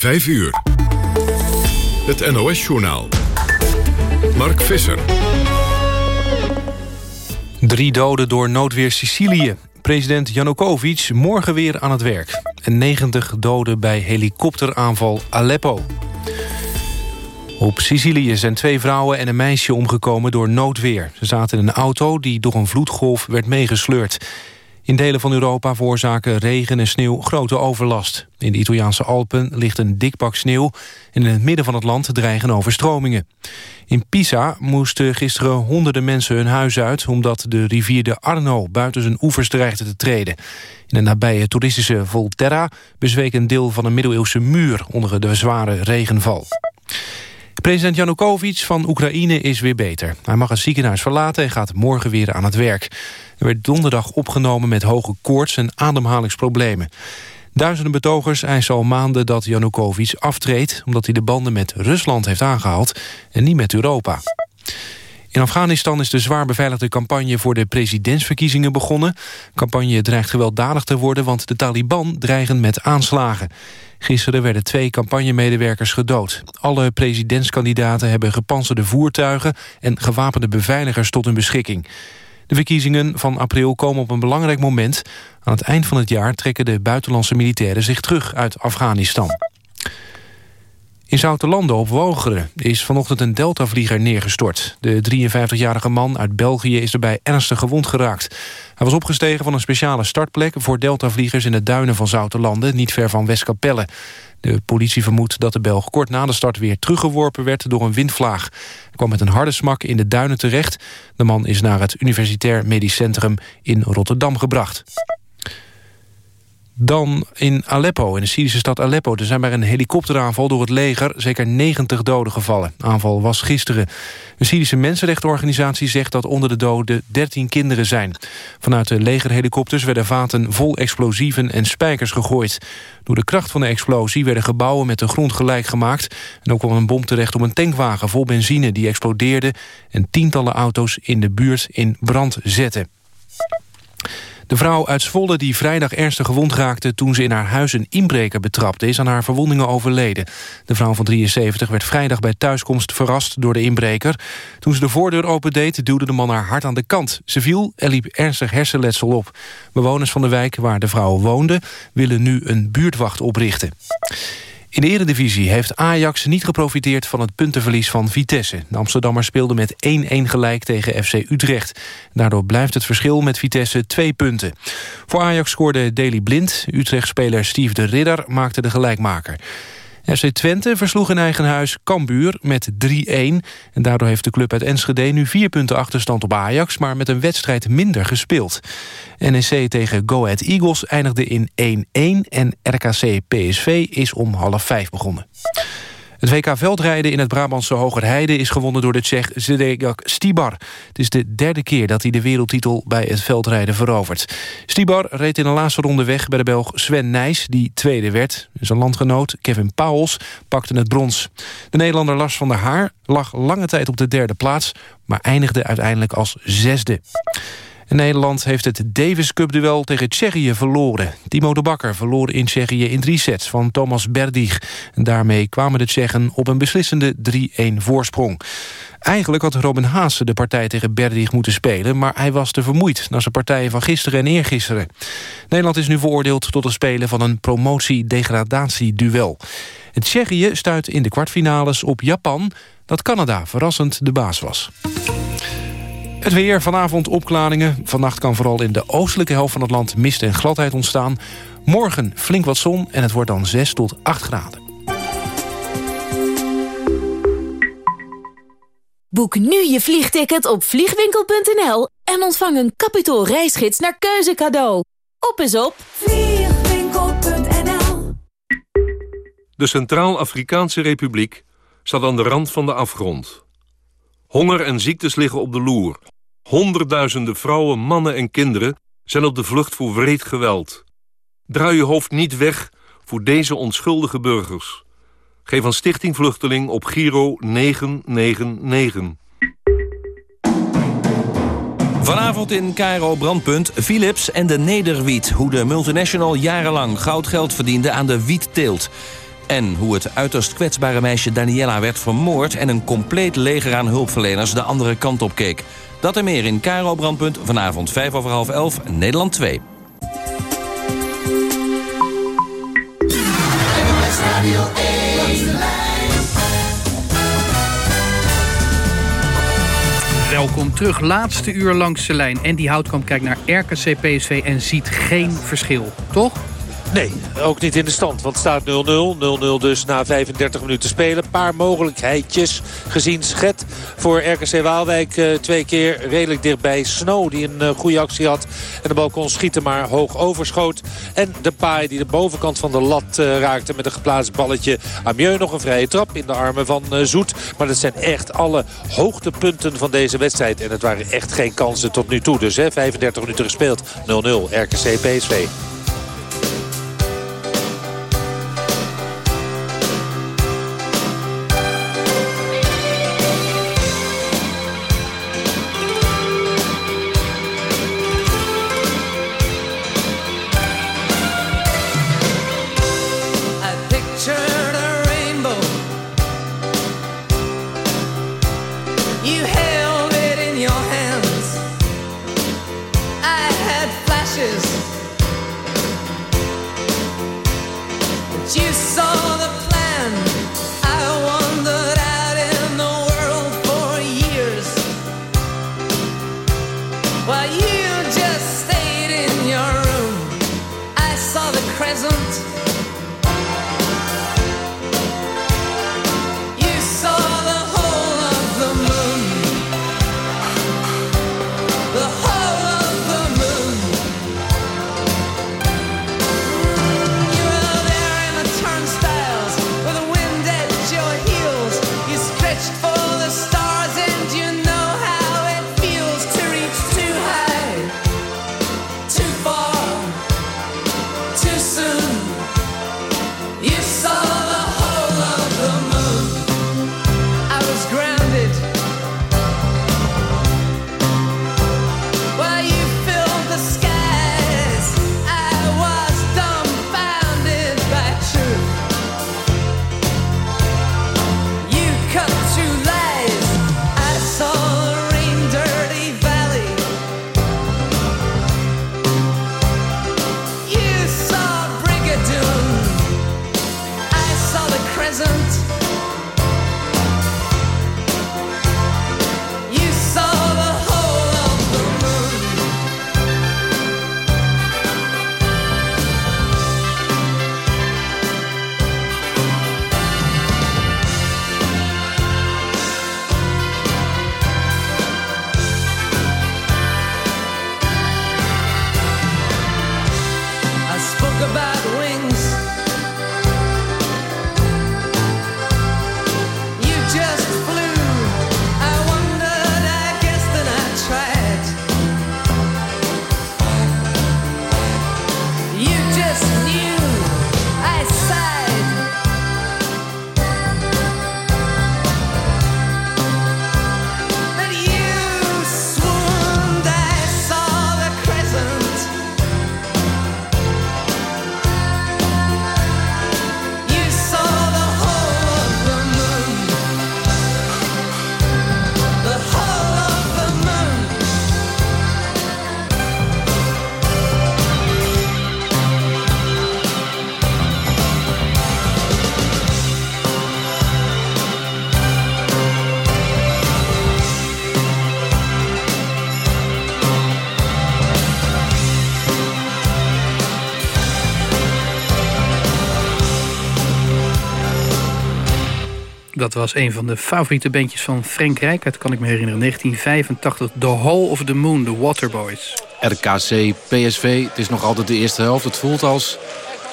5 uur. Het NOS-journaal. Mark Visser. Drie doden door noodweer Sicilië. President Janukovic morgen weer aan het werk. En 90 doden bij helikopteraanval Aleppo. Op Sicilië zijn twee vrouwen en een meisje omgekomen door noodweer. Ze zaten in een auto die door een vloedgolf werd meegesleurd. In delen van Europa veroorzaken regen en sneeuw grote overlast. In de Italiaanse Alpen ligt een dik pak sneeuw... en in het midden van het land dreigen overstromingen. In Pisa moesten gisteren honderden mensen hun huis uit... omdat de rivier de Arno buiten zijn oevers dreigde te treden. In de nabije toeristische Volterra bezweek een deel van een middeleeuwse muur... onder de zware regenval. President Janukovic van Oekraïne is weer beter. Hij mag het ziekenhuis verlaten en gaat morgen weer aan het werk. Hij werd donderdag opgenomen met hoge koorts en ademhalingsproblemen. Duizenden betogers eisen al maanden dat Janukovic aftreedt... omdat hij de banden met Rusland heeft aangehaald en niet met Europa. In Afghanistan is de zwaar beveiligde campagne voor de presidentsverkiezingen begonnen. De campagne dreigt gewelddadig te worden, want de Taliban dreigen met aanslagen. Gisteren werden twee campagnemedewerkers gedood. Alle presidentskandidaten hebben gepantserde voertuigen... en gewapende beveiligers tot hun beschikking. De verkiezingen van april komen op een belangrijk moment. Aan het eind van het jaar trekken de buitenlandse militairen zich terug uit Afghanistan. In Zoutelanden op Wogeren is vanochtend een Delta-vlieger neergestort. De 53-jarige man uit België is erbij ernstig gewond geraakt. Hij was opgestegen van een speciale startplek voor Delta-vliegers... in de duinen van Zoutelanden, niet ver van Westkapelle. De politie vermoedt dat de Belg kort na de start weer teruggeworpen werd door een windvlaag. Hij kwam met een harde smak in de duinen terecht. De man is naar het Universitair Medisch Centrum in Rotterdam gebracht. Dan in Aleppo, in de Syrische stad Aleppo. Er zijn bij een helikopteraanval door het leger zeker 90 doden gevallen. Aanval was gisteren. Een Syrische mensenrechtenorganisatie zegt dat onder de doden 13 kinderen zijn. Vanuit de legerhelikopters werden vaten vol explosieven en spijkers gegooid. Door de kracht van de explosie werden gebouwen met de grond gelijk gemaakt. En ook kwam een bom terecht op een tankwagen vol benzine die explodeerde... en tientallen auto's in de buurt in brand zetten. De vrouw uit Zwolle die vrijdag ernstig gewond raakte... toen ze in haar huis een inbreker betrapte... is aan haar verwondingen overleden. De vrouw van 73 werd vrijdag bij thuiskomst verrast door de inbreker. Toen ze de voordeur opendeed, duwde de man haar hard aan de kant. Ze viel en liep ernstig hersenletsel op. Bewoners van de wijk waar de vrouw woonde... willen nu een buurtwacht oprichten. In de eredivisie heeft Ajax niet geprofiteerd van het puntenverlies van Vitesse. De Amsterdammers speelden met 1-1 gelijk tegen FC Utrecht. Daardoor blijft het verschil met Vitesse twee punten. Voor Ajax scoorde Daley Blind. Utrecht-speler Steve de Ridder maakte de gelijkmaker. FC Twente versloeg in eigen huis Cambuur met 3-1. En daardoor heeft de club uit Enschede nu vier punten achterstand op Ajax... maar met een wedstrijd minder gespeeld. NEC tegen Go Ahead Eagles eindigde in 1-1... en RKC PSV is om half vijf begonnen. Het WK veldrijden in het Brabantse Hogerheide is gewonnen door de Tsjech Zdeněk Stibar. Het is de derde keer dat hij de wereldtitel bij het veldrijden verovert. Stibar reed in de laatste ronde weg bij de Belg Sven Nijs, die tweede werd. Zijn landgenoot Kevin Pauwels pakte het brons. De Nederlander Lars van der Haar lag lange tijd op de derde plaats, maar eindigde uiteindelijk als zesde. Nederland heeft het Davis Cup duel tegen Tsjechië verloren. Timo de Bakker verloor in Tsjechië in drie sets van Thomas Berdig. En daarmee kwamen de Tsjechen op een beslissende 3-1 voorsprong. Eigenlijk had Robin Haase de partij tegen Berdig moeten spelen... maar hij was te vermoeid na zijn partijen van gisteren en eergisteren. Nederland is nu veroordeeld tot het spelen van een promotie-degradatie-duel. Tsjechië stuit in de kwartfinales op Japan... dat Canada verrassend de baas was. Het weer, vanavond opklaringen. Vannacht kan vooral in de oostelijke helft van het land mist en gladheid ontstaan. Morgen flink wat zon en het wordt dan 6 tot 8 graden. Boek nu je vliegticket op vliegwinkel.nl en ontvang een kapitaal reisgids naar keuze cadeau. Op is op vliegwinkel.nl De Centraal-Afrikaanse Republiek staat aan de rand van de afgrond. Honger en ziektes liggen op de loer. Honderdduizenden vrouwen, mannen en kinderen zijn op de vlucht voor wreed geweld. Draai je hoofd niet weg voor deze onschuldige burgers. Geef aan Stichting Vluchteling op Giro 999. Vanavond in Cairo Brandpunt Philips en de Nederwiet. Hoe de multinational jarenlang goudgeld verdiende aan de wietteelt. En hoe het uiterst kwetsbare meisje Daniela werd vermoord... en een compleet leger aan hulpverleners de andere kant op keek. Dat en meer in Caro Brandpunt vanavond 5 over half 11, Nederland 2. Welkom terug, laatste uur langs de lijn. En die Houtkamp kijkt naar RKC PSV en ziet geen verschil, toch? Nee, ook niet in de stand. Want het staat 0-0. 0-0 dus na 35 minuten spelen. Paar mogelijkheden gezien Schet voor RKC Waalwijk. Uh, twee keer redelijk dichtbij. Snow die een uh, goede actie had. En de bal kon schieten maar hoog overschoot. En de paai die de bovenkant van de lat uh, raakte met een geplaatst balletje. Amieux nog een vrije trap in de armen van Zoet. Maar dat zijn echt alle hoogtepunten van deze wedstrijd. En het waren echt geen kansen tot nu toe. Dus hè, 35 minuten gespeeld. 0-0 RKC PSV. Dat was een van de favoriete bandjes van Frank Rijkaard, kan ik me herinneren. 1985, The Hall of the Moon, The Waterboys. RKC, PSV, het is nog altijd de eerste helft. Het voelt als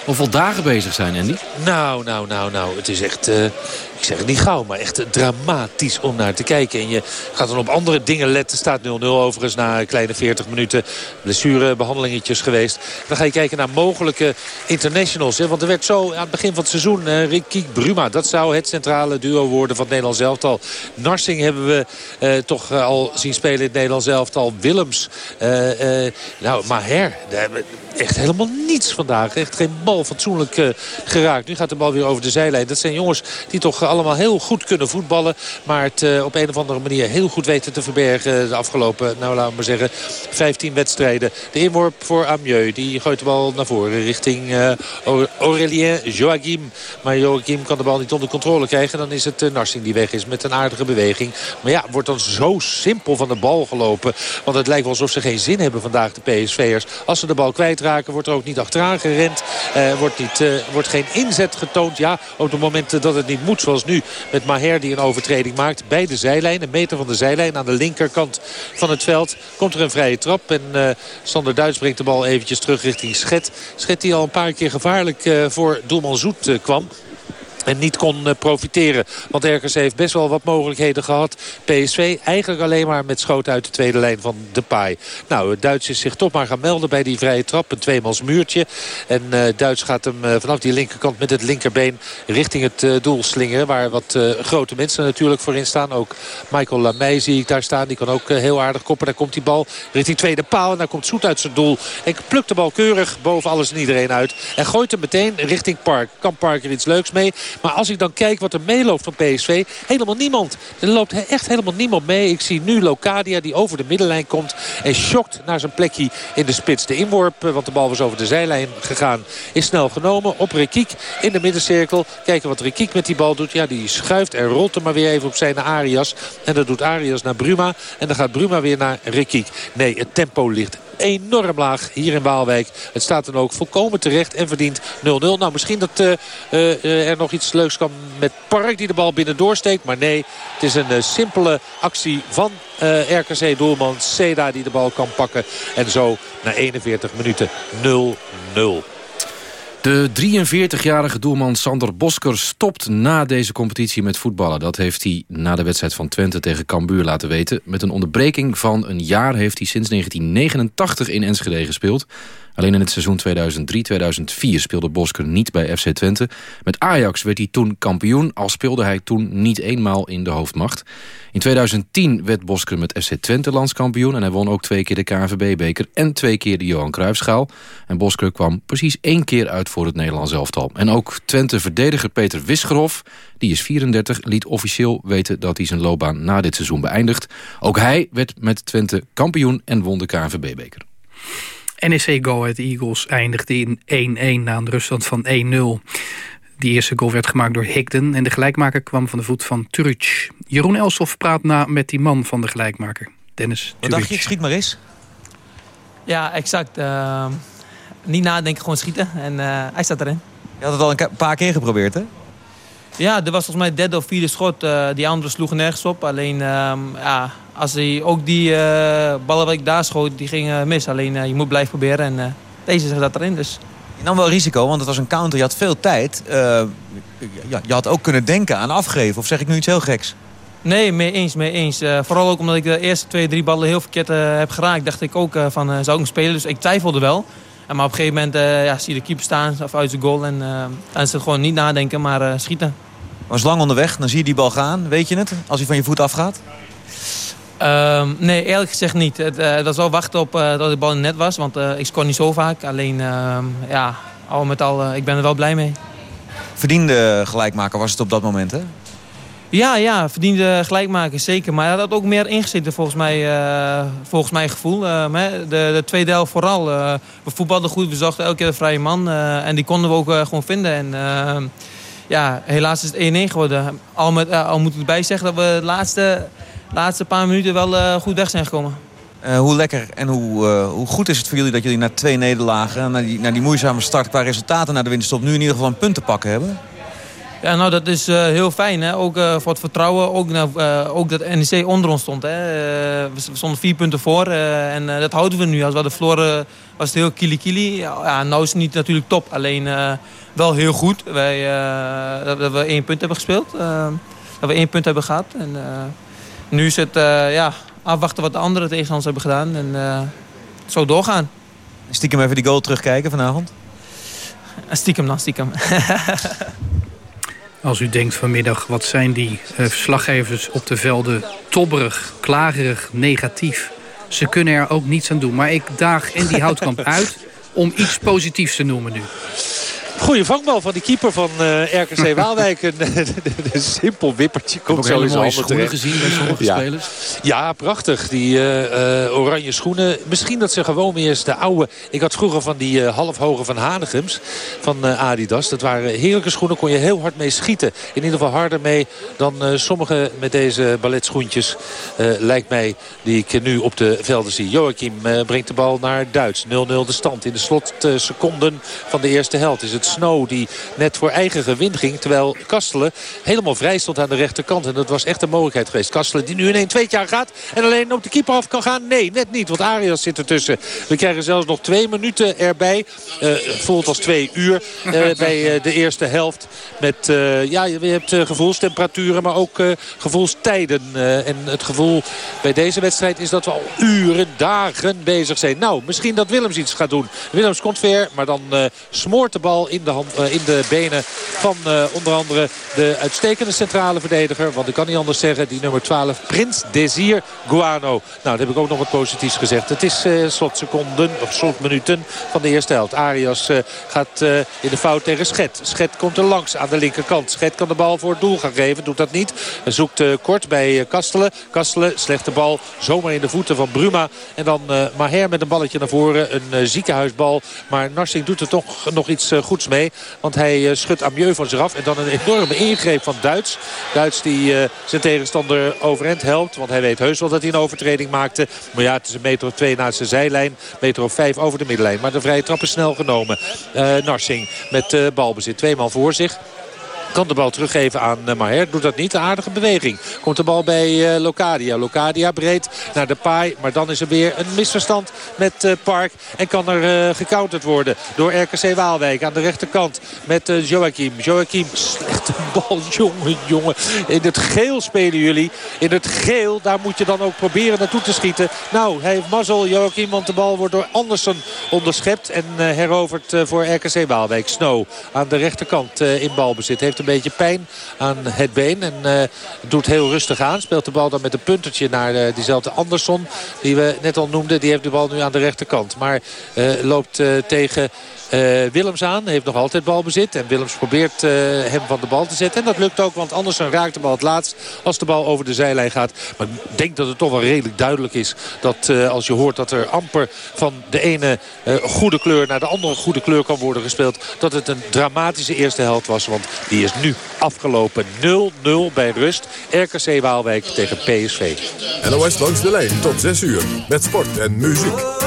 hoeveel dagen bezig zijn, Andy? Nou, nou, nou, nou. Het is echt, uh, ik zeg het niet gauw, maar echt dramatisch om naar te kijken. En je gaat dan op andere dingen letten. Staat 0-0 overigens na een kleine 40 minuten blessurebehandelingetjes geweest. Dan ga je kijken naar mogelijke internationals. Hè? Want er werd zo aan het begin van het seizoen uh, Ricky Bruma. Dat zou het centrale duo worden van het Nederlands elftal. Narsing hebben we uh, toch al zien spelen in het Nederlands elftal. Willems. nou, Maher echt helemaal niets vandaag. Echt geen bal fatsoenlijk uh, geraakt. Nu gaat de bal weer over de zijlijn. Dat zijn jongens die toch allemaal heel goed kunnen voetballen. Maar het uh, op een of andere manier heel goed weten te verbergen. De afgelopen, nou laten we maar zeggen, 15 wedstrijden. De inworp voor Amieux. Die gooit de bal naar voren richting uh, Aurélien Joachim. Maar Joachim kan de bal niet onder controle krijgen. Dan is het Narsing die weg is met een aardige beweging. Maar ja, wordt dan zo simpel van de bal gelopen. Want het lijkt wel alsof ze geen zin hebben vandaag, de PSV'ers. Als ze de bal kwijtraken, wordt er ook niet achteraan gerend. Uh, wordt, niet, uh, wordt geen inzet getoond. Ja, op de momenten dat het niet moet. Zoals nu met Maher die een overtreding maakt bij de zijlijn. Een meter van de zijlijn aan de linkerkant van het veld. Komt er een vrije trap. En uh, Sander Duits brengt de bal eventjes terug richting Schet. Schet die al een paar keer gevaarlijk voor doelman Zoet kwam. En niet kon profiteren. Want RKC heeft best wel wat mogelijkheden gehad. PSV eigenlijk alleen maar met schoot uit de tweede lijn van de paai. Nou, het Duits is zich toch maar gaan melden bij die vrije trap. Een tweemals muurtje. En uh, Duits gaat hem uh, vanaf die linkerkant met het linkerbeen richting het doel slingeren. Waar wat grote mensen natuurlijk voor in staan. Ook Michael Lamey zie ik daar staan. Die kan ook heel aardig koppen. Daar komt die bal richting tweede paal. En daar komt Zoet uit zijn doel. En plukt de bal keurig boven alles en iedereen uit. En gooit hem meteen richting Park. Kan Park er iets leuks mee? Maar als ik dan kijk wat er meeloopt van PSV, helemaal niemand. Er loopt echt helemaal niemand mee. Ik zie nu Locadia die over de middenlijn komt en schokt naar zijn plekje in de spits. De inworp, want de bal was over de zijlijn gegaan, is snel genomen op Rekiek in de middencirkel. Kijken wat Rekiek met die bal doet. Ja, die schuift en rolt hem maar weer even op zijn Arias. En dat doet Arias naar Bruma. En dan gaat Bruma weer naar Rekiek. Nee, het tempo ligt enorm laag hier in Waalwijk. Het staat dan ook volkomen terecht en verdient 0-0. Nou, misschien dat uh, uh, er nog iets leuks kan met Park die de bal binnen doorsteekt. Maar nee, het is een uh, simpele actie van RKC-doelman Seda die de bal kan pakken. En zo na 41 minuten 0-0. De 43-jarige doelman Sander Bosker stopt na deze competitie met voetballen. Dat heeft hij na de wedstrijd van Twente tegen Cambuur laten weten. Met een onderbreking van een jaar heeft hij sinds 1989 in Enschede gespeeld. Alleen in het seizoen 2003-2004 speelde Bosker niet bij FC Twente. Met Ajax werd hij toen kampioen, al speelde hij toen niet eenmaal in de hoofdmacht. In 2010 werd Bosker met FC Twente landskampioen... en hij won ook twee keer de KNVB-beker en twee keer de Johan Cruijffschaal. En Bosker kwam precies één keer uit voor het Nederlands elftal. En ook Twente-verdediger Peter Wisgerhoff, die is 34... liet officieel weten dat hij zijn loopbaan na dit seizoen beëindigt. Ook hij werd met Twente kampioen en won de KNVB-beker. NEC Go Ahead Eagles eindigde in 1-1 na een ruststand van 1-0. Die eerste goal werd gemaakt door Higden en de gelijkmaker kwam van de voet van Turuc. Jeroen Elsof praat na met die man van de gelijkmaker, Dennis Turuc. Wat dacht je? Schiet maar eens. Ja, exact. Uh, niet nadenken, gewoon schieten. En uh, hij staat erin. Je had het al een paar keer geprobeerd, hè? Ja, er was volgens mij derde of vierde schot. Uh, die andere sloegen nergens op. Alleen, uh, ja, als hij ook die uh, ballen wat ik daar schoot, die gingen mis. Alleen, je moet blijven proberen. En deze zat erin, dus... Je nam wel risico, want het was een counter. Je had veel tijd. ja, je had ook kunnen denken aan afgeven. Of zeg ik nu iets heel geks? Nee, mee eens, mee eens. vooral ook omdat ik de eerste twee, drie ballen heel verkeerd heb geraakt. Dacht ik ook van, zou ik hem spelen? Dus ik twijfelde wel. maar op een gegeven moment ja, zie je de keeper staan of uit zijn goal. En dan is het gewoon niet nadenken, maar schieten was lang onderweg, dan zie je die bal gaan. Weet je het, als hij van je voet afgaat? Um, nee, eerlijk gezegd niet. Het, uh, dat wel wachten op uh, dat de bal net was. Want uh, ik scoor niet zo vaak. Alleen, uh, ja, al met al, ik ben er wel blij mee. Verdiende gelijkmaker was het op dat moment, hè? Ja, ja, verdiende gelijkmaker, zeker. Maar hij had ook meer ingezeten volgens mij, volgens mijn gevoel. de, de tweede helft vooral. we voetbalden goed, we zochten elke keer een vrije man. en die konden we ook gewoon vinden. En ja, helaas is het 1-1 geworden. Al, met, al moet ik erbij zeggen dat we de laatste, laatste paar minuten wel uh, goed weg zijn gekomen. Uh, hoe lekker en hoe, hoe goed is het voor jullie dat jullie na twee nederlagen... na die, na die moeizame start qua resultaten naar de winterstop... nu in ieder geval een punt te pakken hebben? Ja, nou dat is uh, heel fijn. Hè? Ook voor het vertrouwen. Ook, ook dat NEC onder ons stond. Hè? we stonden vier punten voor. en dat houden we nu. Als we hadden verloren was het heel kili-kili. Ja, nou is het niet natuurlijk top. Alleen wel heel goed. Wij, dat, dat, we één punt hebben gespeeld. dat we één punt hebben gehad. En, nu is het ja, afwachten wat de andere tegenstanders hebben gedaan. En zo doorgaan. Stiekem even die goal terugkijken vanavond? Stiekem dan, stiekem. Als u denkt vanmiddag, wat zijn die uh, verslaggevers op de velden tobberig, klagerig, negatief. Ze kunnen er ook niets aan doen. Maar ik daag Andy Houtkamp uit om iets positiefs te noemen nu? Goeie vangbal van die keeper van uh, eh, RKC Waalwijk. een, een, simpel wippertje komt zo in zijn handen terecht. gezien bij sommige ja. spelers. Ja, prachtig. Die uh, uh, oranje schoenen. Misschien dat ze gewoon weer eens de oude... Ik had vroeger van die halfhoge van Hanegems van Adidas. Dat waren heerlijke schoenen. Kon je heel hard mee schieten. In ieder geval harder mee dan sommige met deze balletschoentjes. lijkt mij die ik nu op de velden zie. Joachim brengt de bal naar Duits. 0-0 de stand. In de slotseconden van de eerste helft is het Snow die net voor eigen gewin ging. Terwijl Kastelen helemaal vrij stond aan de rechterkant. En dat was echt een mogelijkheid geweest. Kastelen die nu in 1 2 jaar gaat. En alleen op de keeper af kan gaan. Nee, net niet. Want Arias zit ertussen. We krijgen zelfs nog twee minuten erbij. Uh, voelt als twee uur uh, bij uh, de eerste helft. Met, ja, je hebt gevoelstemperaturen, maar ook gevoelstijden. en het gevoel bij deze wedstrijd is dat we al uren, dagen bezig zijn. Nou, misschien dat Willems iets gaat doen. Willems komt ver, maar dan smoort de bal in de, hand, in de benen van onder andere de uitstekende centrale verdediger. Want ik kan niet anders zeggen, die nummer 12, Prins Desir Guano. Nou, dat heb ik ook nog wat positiefs gezegd. Het is uh, slotseconden, of slotminuten van de eerste helft. Arias gaat in de fout tegen Schet. Schet komt er langs aan de linkerkant. Schet kan de bal voor het doel gaan geven, doet dat niet. Zoekt kort bij Kastelen. Kastelen, slechte bal, zomaar in de voeten van Bruma. En dan Maher met een balletje naar voren, een ziekenhuisbal. Maar Narsing doet er toch nog iets goeds mee. Want hij schudt Amieux van zich af. En dan een enorme ingreep van Duits. Duits die zijn tegenstander overeind helpt. Want hij weet heus wel dat hij een overtreding maakte. Maar ja, het is een meter of twee naast zijn zijlijn. Meter of vijf over de middenlijn. Maar de vrije trap is snel genomen. Uh, Narsing met balbezit. Twee man voor zich. Kan de bal teruggeven aan uh, Maher. Doet dat niet. Een aardige beweging. Komt de bal bij uh, Locadia. Locadia breed naar de paai. Maar dan is er weer een misverstand met uh, Park. En kan er gecounterd worden door RKC Waalwijk. Aan de rechterkant met Joachim. Joachim, slechte bal. Jongen, jongen. In het geel spelen jullie. In het geel, daar moet je dan ook proberen naartoe te schieten. Nou, hij heeft mazzel, Joachim. Want de bal wordt door Andersen onderschept. En heroverd voor RKC Waalwijk. Snow aan de rechterkant in balbezit. Heeft een beetje pijn aan het been. En uh, doet heel rustig aan. Speelt de bal dan met een puntertje naar uh, diezelfde Andersson. Die we net al noemden. Die heeft de bal nu aan de rechterkant. Maar uh, loopt tegen Willems aan. Heeft nog altijd balbezit. En Willems probeert uh, hem van de bal te zetten. En dat lukt ook. Want anders raakt de bal het laatst als de bal over de zijlijn gaat. Maar ik denk dat het toch wel redelijk duidelijk is. Dat uh, als je hoort dat er amper van de ene goede kleur naar de andere goede kleur kan worden gespeeld. Dat het een dramatische eerste helft was. Want die is nu afgelopen 0-0 bij rust. RKC Waalwijk tegen PSV. NOS langs de lijn tot 6 uur. Met sport en muziek.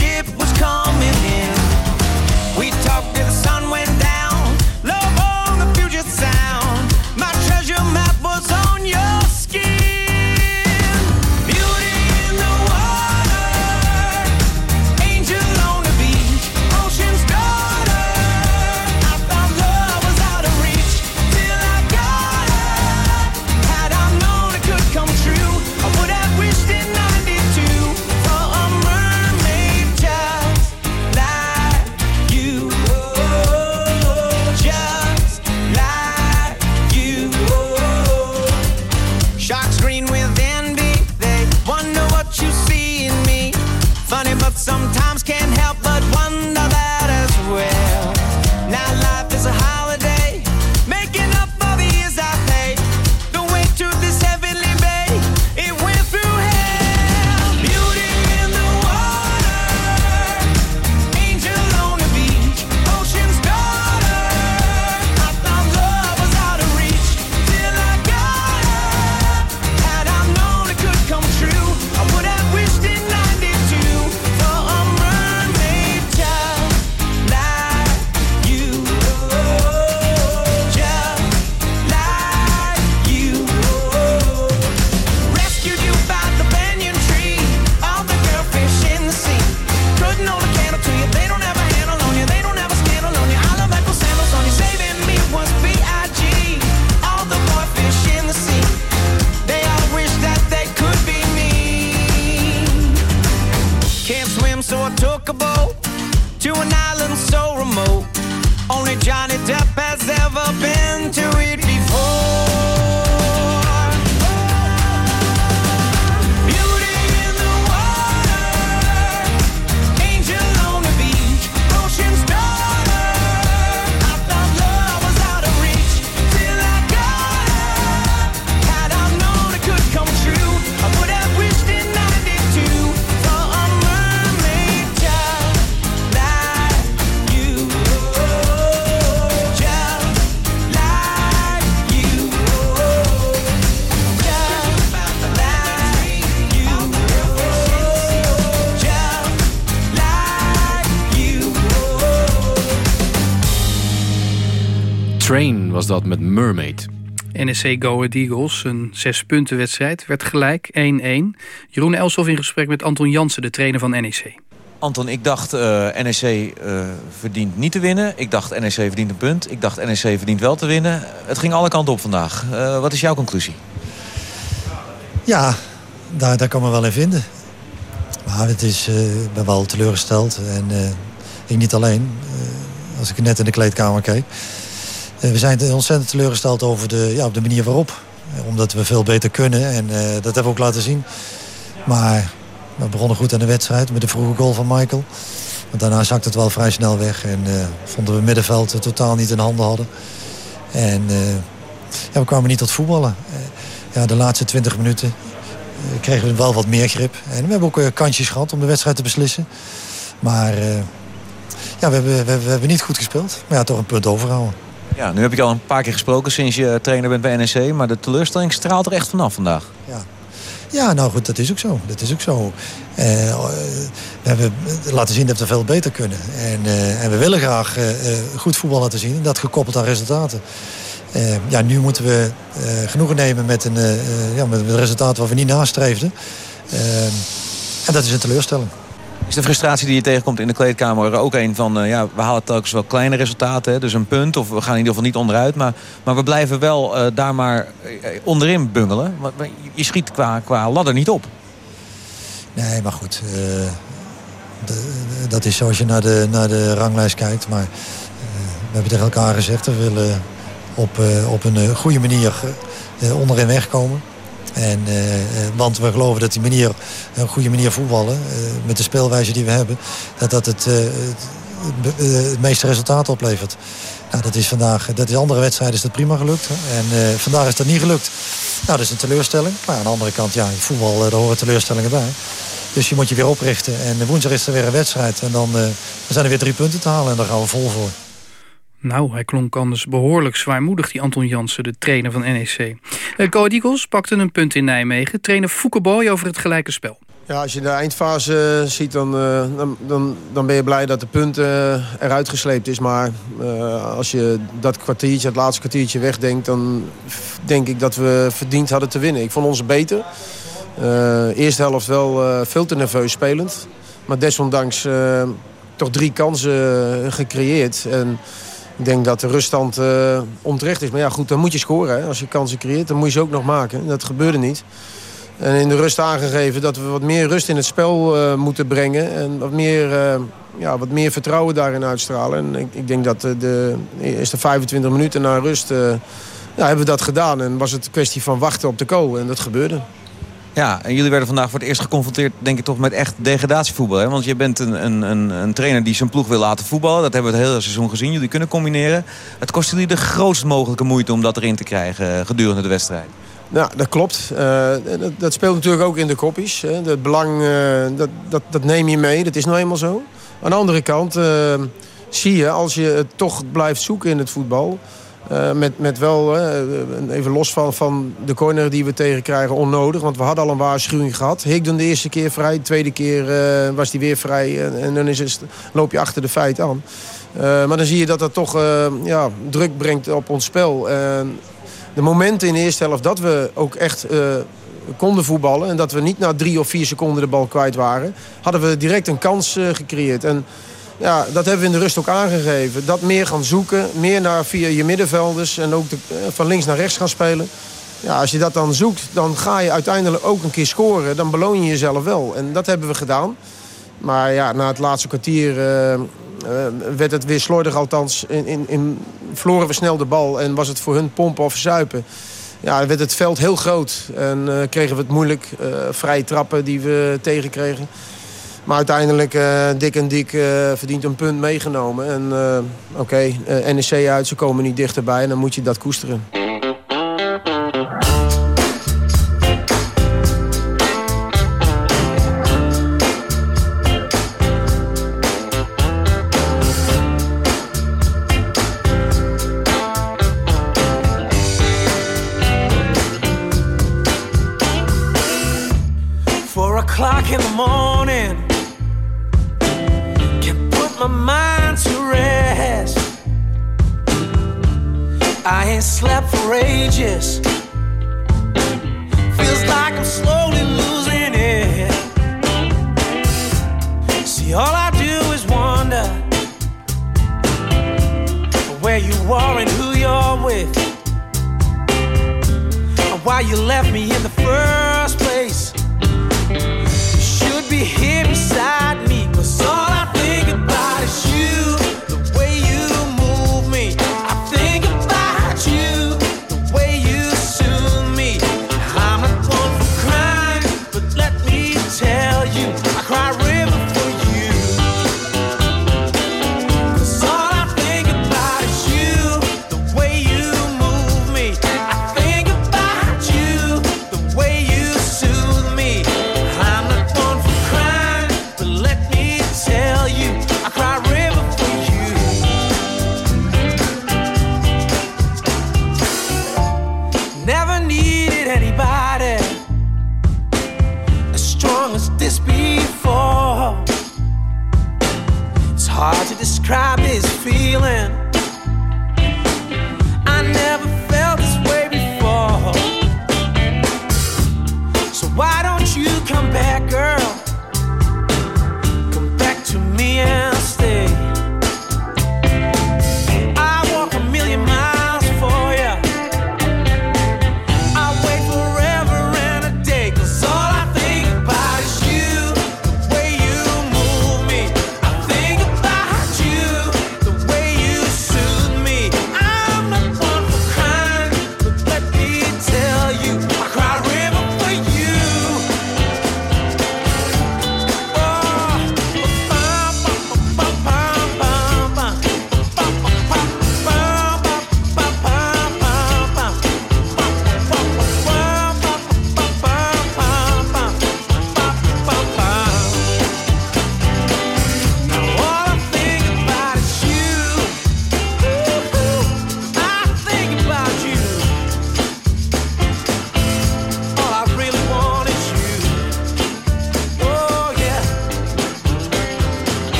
was dat met Mermaid. NEC Go Ahead Eagles, een zes punten wedstrijd, werd gelijk 1-1. Jeroen Elsof in gesprek met Anton Jansen, de trainer van NEC. Anton, ik dacht eh, NEC eh, verdient niet te winnen. Ik dacht NEC verdient een punt. Ik dacht NEC verdient wel te winnen. Het ging alle kanten op vandaag. Eh, wat is jouw conclusie? Ja, daar, daar kan men wel in vinden. Maar het is, eh, ik ben wel teleurgesteld. En eh, ik niet alleen. Eh, als ik net in de kleedkamer keek. Eh, we zijn ontzettend teleurgesteld over de, ja, op de manier waarop. Eh, omdat we veel beter kunnen. En eh, dat hebben we ook laten zien. Maar we begonnen goed aan de wedstrijd. Met de vroege goal van Michael. Want daarna zakte het wel vrij snel weg. En vonden we middenveld totaal niet in handen hadden. En we kwamen niet tot voetballen. Ja, de laatste 20 minuten kregen we wel wat meer grip. En we hebben ook kansjes gehad om de wedstrijd te beslissen. Maar ja, we hebben, we, we hebben niet goed gespeeld. Maar ja, toch een punt overhouden. Ja, nu heb ik al een paar keer gesproken sinds je trainer bent bij NEC. Maar de teleurstelling straalt er echt vanaf vandaag. Ja, nou goed, dat is ook zo. Dat is ook zo. Eh, eh, we hebben laten zien dat we veel beter kunnen. En, eh, en we willen graag goed voetbal laten zien. En dat gekoppeld aan resultaten. Ja, nu moeten we genoegen nemen met een, ja, met een resultaat waar we niet nastreefden. En dat is een teleurstelling. Is de frustratie die je tegenkomt in de kleedkamer er ook een van... eh, ja, we halen telkens wel kleine resultaten, hè, dus een punt. Of we gaan in ieder geval niet onderuit. Maar, maar we blijven wel eh, daar maar eh, onderin bungelen. Je schiet qua, qua ladder niet op. Nee, maar goed. dat is zoals je naar de, naar de ranglijst kijkt. Maar we hebben tegen elkaar gezegd... we willen op, op een goede manier onderin wegkomen. En, eh, eh, want we geloven dat die manier, een goede manier voetballen... eh, met de speelwijze die we hebben... dat dat het, het, meeste resultaat oplevert. Nou, dat is vandaag, dat is andere wedstrijden is dat prima gelukt. En vandaag is dat niet gelukt. Nou, dat is een teleurstelling. Maar aan de andere kant, ja, in voetbal, daar horen teleurstellingen bij. Dus je moet je weer oprichten. En woensdag is er weer een wedstrijd. En dan zijn er weer drie punten te halen. En daar gaan we vol voor. Nou, hij klonk anders behoorlijk zwaarmoedig, die Anton Jansen, de trainer van NEC. Uh, Go Ahead Eagles pakte een punt in Nijmegen. Trainer Foukeboy over het gelijke spel. Ja, als je de eindfase eh, ziet, dan, eh, dan, dan, dan ben je blij dat de punt eh, eruit gesleept is. Maar eh, als je dat kwartiertje, het laatste kwartiertje wegdenkt... dan denk ik dat we verdiend hadden te winnen. Ik vond ons beter. Eh eerste helft wel eh, veel te nerveus spelend. Maar desondanks eh, toch drie kansen eh, gecreëerd. En ik denk dat de ruststand eh onterecht is. Maar ja, goed, dan moet je scoren. Hè. Als je kansen creëert, dan moet je ze ook nog maken. Dat gebeurde niet. En in de rust aangegeven dat we wat meer rust in het spel eh, moeten brengen. En wat meer, eh, ja, wat meer vertrouwen daarin uitstralen. En ik, ik denk dat eh, de eerste 25 minuten na rust... ja, hebben we dat gedaan. En was het een kwestie van wachten op de ko. En dat gebeurde. Ja, en jullie werden vandaag voor het eerst geconfronteerd, denk ik toch, met echt degradatievoetbal. Hè? Want je bent een, een, een, trainer die zijn ploeg wil laten voetballen. Dat hebben we het hele seizoen gezien. Jullie kunnen combineren. Het kost jullie de grootst mogelijke moeite om dat erin te krijgen eh, gedurende de wedstrijd. Ja, dat klopt. Eh, dat, dat speelt natuurlijk ook in de koppies. Hè. Het belang, eh, dat, dat, dat neem je mee. Dat is nou eenmaal zo. Aan de andere kant zie je, als je het toch blijft zoeken in het voetbal... eh, met, met wel, eh, even los van, van de corner die we tegenkrijgen, onnodig. Want we hadden al een waarschuwing gehad. Higden de eerste keer vrij, de tweede keer eh, was hij weer vrij. En, en dan is het, loop je achter de feit aan. Maar dan zie je dat dat toch ja, druk brengt op ons spel. De momenten in de eerste helft dat we ook echt konden voetballen... en dat we niet na drie of vier seconden de bal kwijt waren... hadden we direct een kans gecreëerd. En ja, dat hebben we in de rust ook aangegeven. Dat meer gaan zoeken, meer naar via je middenvelders... en ook de, eh, van links naar rechts gaan spelen. Ja, als je dat dan zoekt, dan ga je uiteindelijk ook een keer scoren. Dan beloon je jezelf wel. En dat hebben we gedaan. Maar ja, na het laatste kwartier eh, eh, werd het weer slordig. Althans, in, in, in, verloren we snel de bal en was het voor hun pompen of zuipen. Ja, werd het veld heel groot en kregen we het moeilijk. Vrije trappen die we tegenkregen. Maar uiteindelijk, uh, dik en dik, verdient een punt meegenomen. En oké, okay, NEC uit, ze komen niet dichterbij en dan moet je dat koesteren. With. Why you left me in the first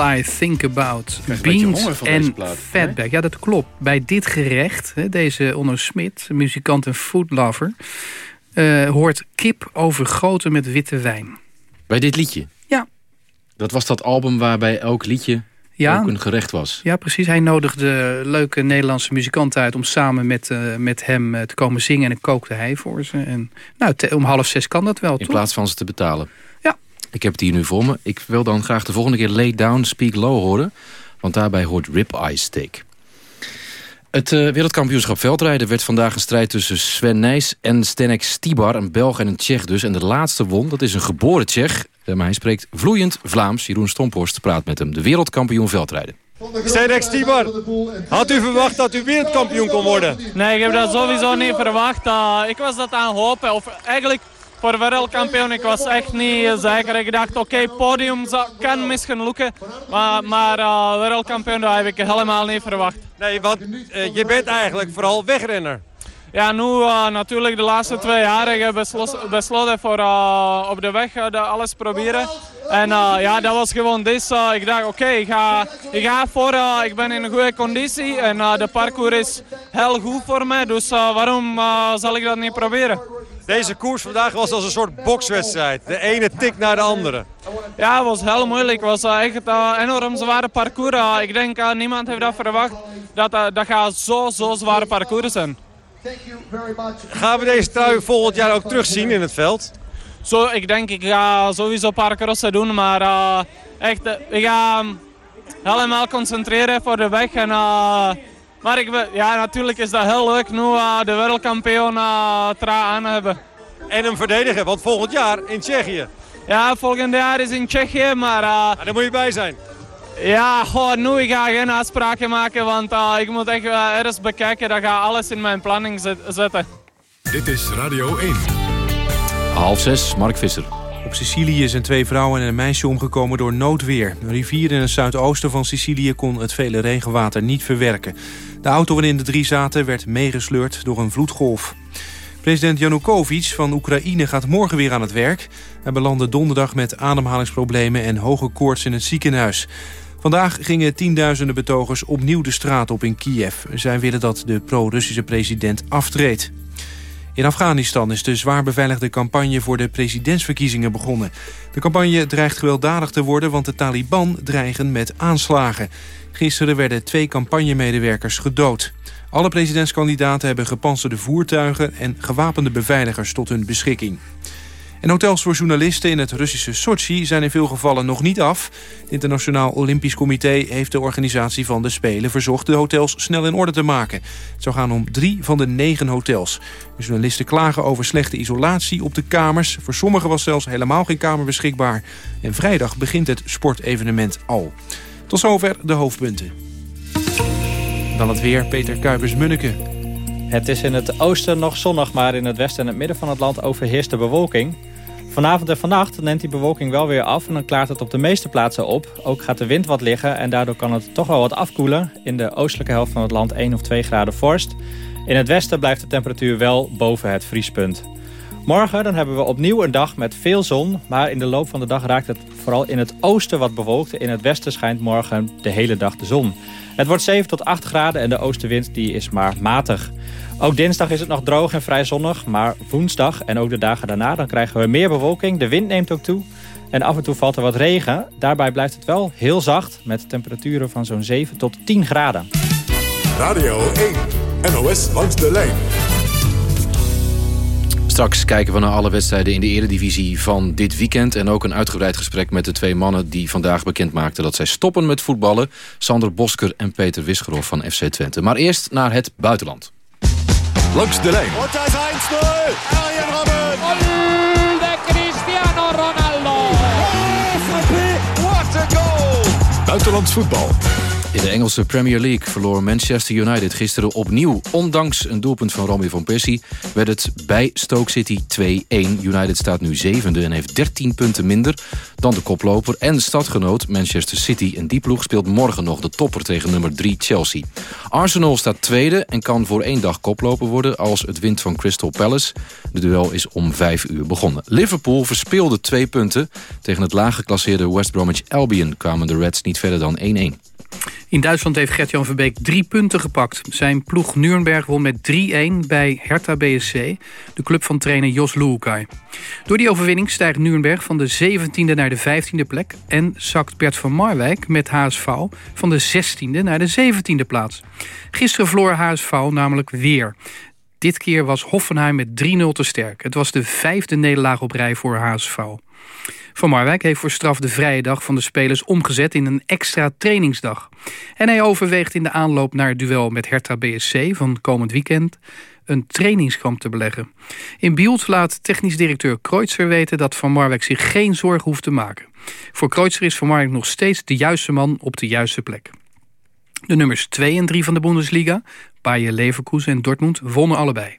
All I Think About. Beans honger van deze en fatback. Ja, dat klopt. Bij dit gerecht, hè, deze Onno Smit, muzikant en foodlover... eh, hoort kip overgoten met witte wijn. Bij dit liedje? Ja. Dat was dat album waarbij elk liedje Ja. ook een gerecht was. Ja, precies. Hij nodigde leuke Nederlandse muzikanten uit... om samen met, eh, met hem eh, te komen zingen. En dan kookte hij voor ze. En, nou, te- om half zes kan dat wel, In toch? plaats van ze te betalen. Ik heb het hier nu voor me. Ik wil dan graag de volgende keer Lay Down, Speak Low horen. Want daarbij hoort Rib-Eye Steak. Het eh, wereldkampioenschap veldrijden werd vandaag een strijd tussen Sven Nijs en Stenek Stibar. Een Belg en een Tsjech dus. En de laatste won, dat is een geboren Tsjech. Eh, Maar hij spreekt vloeiend Vlaams. Jeroen Stomphorst praat met hem. De wereldkampioen veldrijden. Stedex Tibar, had u verwacht dat u wereldkampioen kon worden? Nee, ik heb dat sowieso niet verwacht. Uh, ik was dat aan hopen. Of eigenlijk voor wereldkampioen, ik was echt niet zeker. Ik dacht, oké, podium zou- kan misschien lukken. Maar, maar eh, wereldkampioen, dat heb ik helemaal niet verwacht. Nee, want eh, je bent eigenlijk vooral wegrenner. Ja, nu eh, natuurlijk de laatste twee jaar. Ik heb besloten voor op de weg eh, dat alles proberen. En ja, dat was gewoon dit. ik dacht, oké, ik, ga, ik ga voor. ik ben in een goede conditie en de parcours is heel goed voor mij. Dus waarom zal ik dat niet proberen? Deze koers vandaag was als een soort bokswedstrijd. De ene tik naar de andere. Ja, het was heel moeilijk. Het was eh, echt een enorm zware parcours. Eh, ik denk niemand heeft dat verwacht. Dat, dat gaat zo, zo zware parcours zijn. Gaan we deze trui volgend jaar ook terugzien in het veld? zo, ik denk ik ga sowieso een paar crossen doen, maar uh, echt, ik ga helemaal concentreren voor de weg. En, uh, maar ik, ja, natuurlijk is dat heel leuk nu uh, de wereldkampioen tra aan hebben. En hem verdedigen, want volgend jaar in Tsjechië. Ja, volgend jaar is in Tsjechië, maar... Uh, daar moet je bij zijn. Ja, goh, nu ga ik geen afspraken maken, want uh, ik moet echt uh, ergens bekijken. Dat ga alles in mijn planning zetten. Dit is Radio 1. Half zes, Mark Visser. Op Sicilië zijn twee vrouwen en een meisje omgekomen door noodweer. Een rivier in het zuidoosten van Sicilië kon het vele regenwater niet verwerken. De auto waarin de drie zaten werd meegesleurd door een vloedgolf. President Janukovic van Oekraïne gaat morgen weer aan het werk. Hij belandde donderdag met ademhalingsproblemen en hoge koorts in het ziekenhuis. Vandaag gingen tienduizenden betogers opnieuw de straat op in Kiev. Zij willen dat de pro-Russische president aftreedt. In Afghanistan is de zwaar beveiligde campagne voor de presidentsverkiezingen begonnen. De campagne dreigt gewelddadig te worden, want de Taliban dreigen met aanslagen. Gisteren werden twee campagnemedewerkers gedood. Alle presidentskandidaten hebben gepantserde voertuigen en gewapende beveiligers tot hun beschikking. En hotels voor journalisten in het Russische Sochi zijn in veel gevallen nog niet af. Het Internationaal Olympisch Comité heeft de organisatie van de Spelen verzocht de hotels snel in orde te maken. Het zou gaan om drie van de negen hotels. Journalisten klagen over slechte isolatie op de kamers. Voor sommigen was zelfs helemaal geen kamer beschikbaar. En vrijdag begint het sportevenement al. Tot zover de hoofdpunten. Dan het weer, Peter Kuipers-Munneke. Het is in het oosten nog zonnig, maar in het westen en het midden van het land overheerst de bewolking. Vanavond en vannacht neemt die bewolking wel weer af en dan klaart het op de meeste plaatsen op. Ook gaat de wind wat liggen en daardoor kan het toch wel wat afkoelen. In de oostelijke helft van het land 1 of 2 graden vorst. In het westen blijft de temperatuur wel boven het vriespunt. Morgen dan hebben we opnieuw een dag met veel zon. Maar in de loop van de dag raakt het vooral in het oosten wat bewolkt. In het westen schijnt morgen de hele dag de zon. Het wordt 7 tot 8 graden en de oostenwind die is maar matig. Ook dinsdag is het nog droog en vrij zonnig. Maar woensdag en ook de dagen daarna dan krijgen we meer bewolking. De wind neemt ook toe. En af en toe valt er wat regen. Daarbij blijft het wel heel zacht. Met temperaturen van zo'n 7 tot 10 graden. Radio 1. NOS langs de lijn. Straks kijken we naar alle wedstrijden in de eredivisie van dit weekend. En ook een uitgebreid gesprek met de twee mannen die vandaag bekend maakten dat zij stoppen met voetballen. Sander Bosker en Peter Wisgerhoff van FC Twente. Maar eerst naar het buitenland. Langs de lijn. Da ist 1-0. Arjen Robben. de Cristiano Ronaldo. What a goal. Buitenlands voetbal. In de Engelse Premier League verloor Manchester United gisteren opnieuw. Ondanks een doelpunt van Romy van Persie werd het bij Stoke City 2-1. United staat nu zevende en heeft 13 punten minder dan de koploper en stadgenoot Manchester City. En die ploeg speelt morgen nog de topper tegen nummer 3 Chelsea. Arsenal staat tweede en kan voor één dag koploper worden als het wint van Crystal Palace. De duel is om vijf uur begonnen. Liverpool verspeelde twee punten. Tegen het laag geclasseerde West Bromwich Albion kwamen de Reds niet verder dan 1-1. In Duitsland heeft Gert-Jan Verbeek drie punten gepakt. Zijn ploeg Nuremberg won met 3-1 bij Hertha BSC, de club van trainer Jos Luukai. Door die overwinning stijgt Nuremberg van de 17e naar de 15e plek... en zakt Bert van Marwijk met HSV van de 16e naar de 17e plaats. Gisteren verloor HSV namelijk weer. Dit keer was Hoffenheim met 3-0 te sterk. Het was de vijfde nederlaag op rij voor HSV. Van Marwijk heeft voor straf de vrije dag van de spelers omgezet in een extra trainingsdag. En hij overweegt in de aanloop naar het duel met Hertha BSC van komend weekend een trainingskamp te beleggen. In Bielt laat technisch directeur Kreutzer weten dat Van Marwijk zich geen zorgen hoeft te maken. Voor Kreutzer is Van Marwijk nog steeds de juiste man op de juiste plek. De nummers 2 en 3 van de Bundesliga, Bayer Leverkusen en Dortmund, wonnen allebei.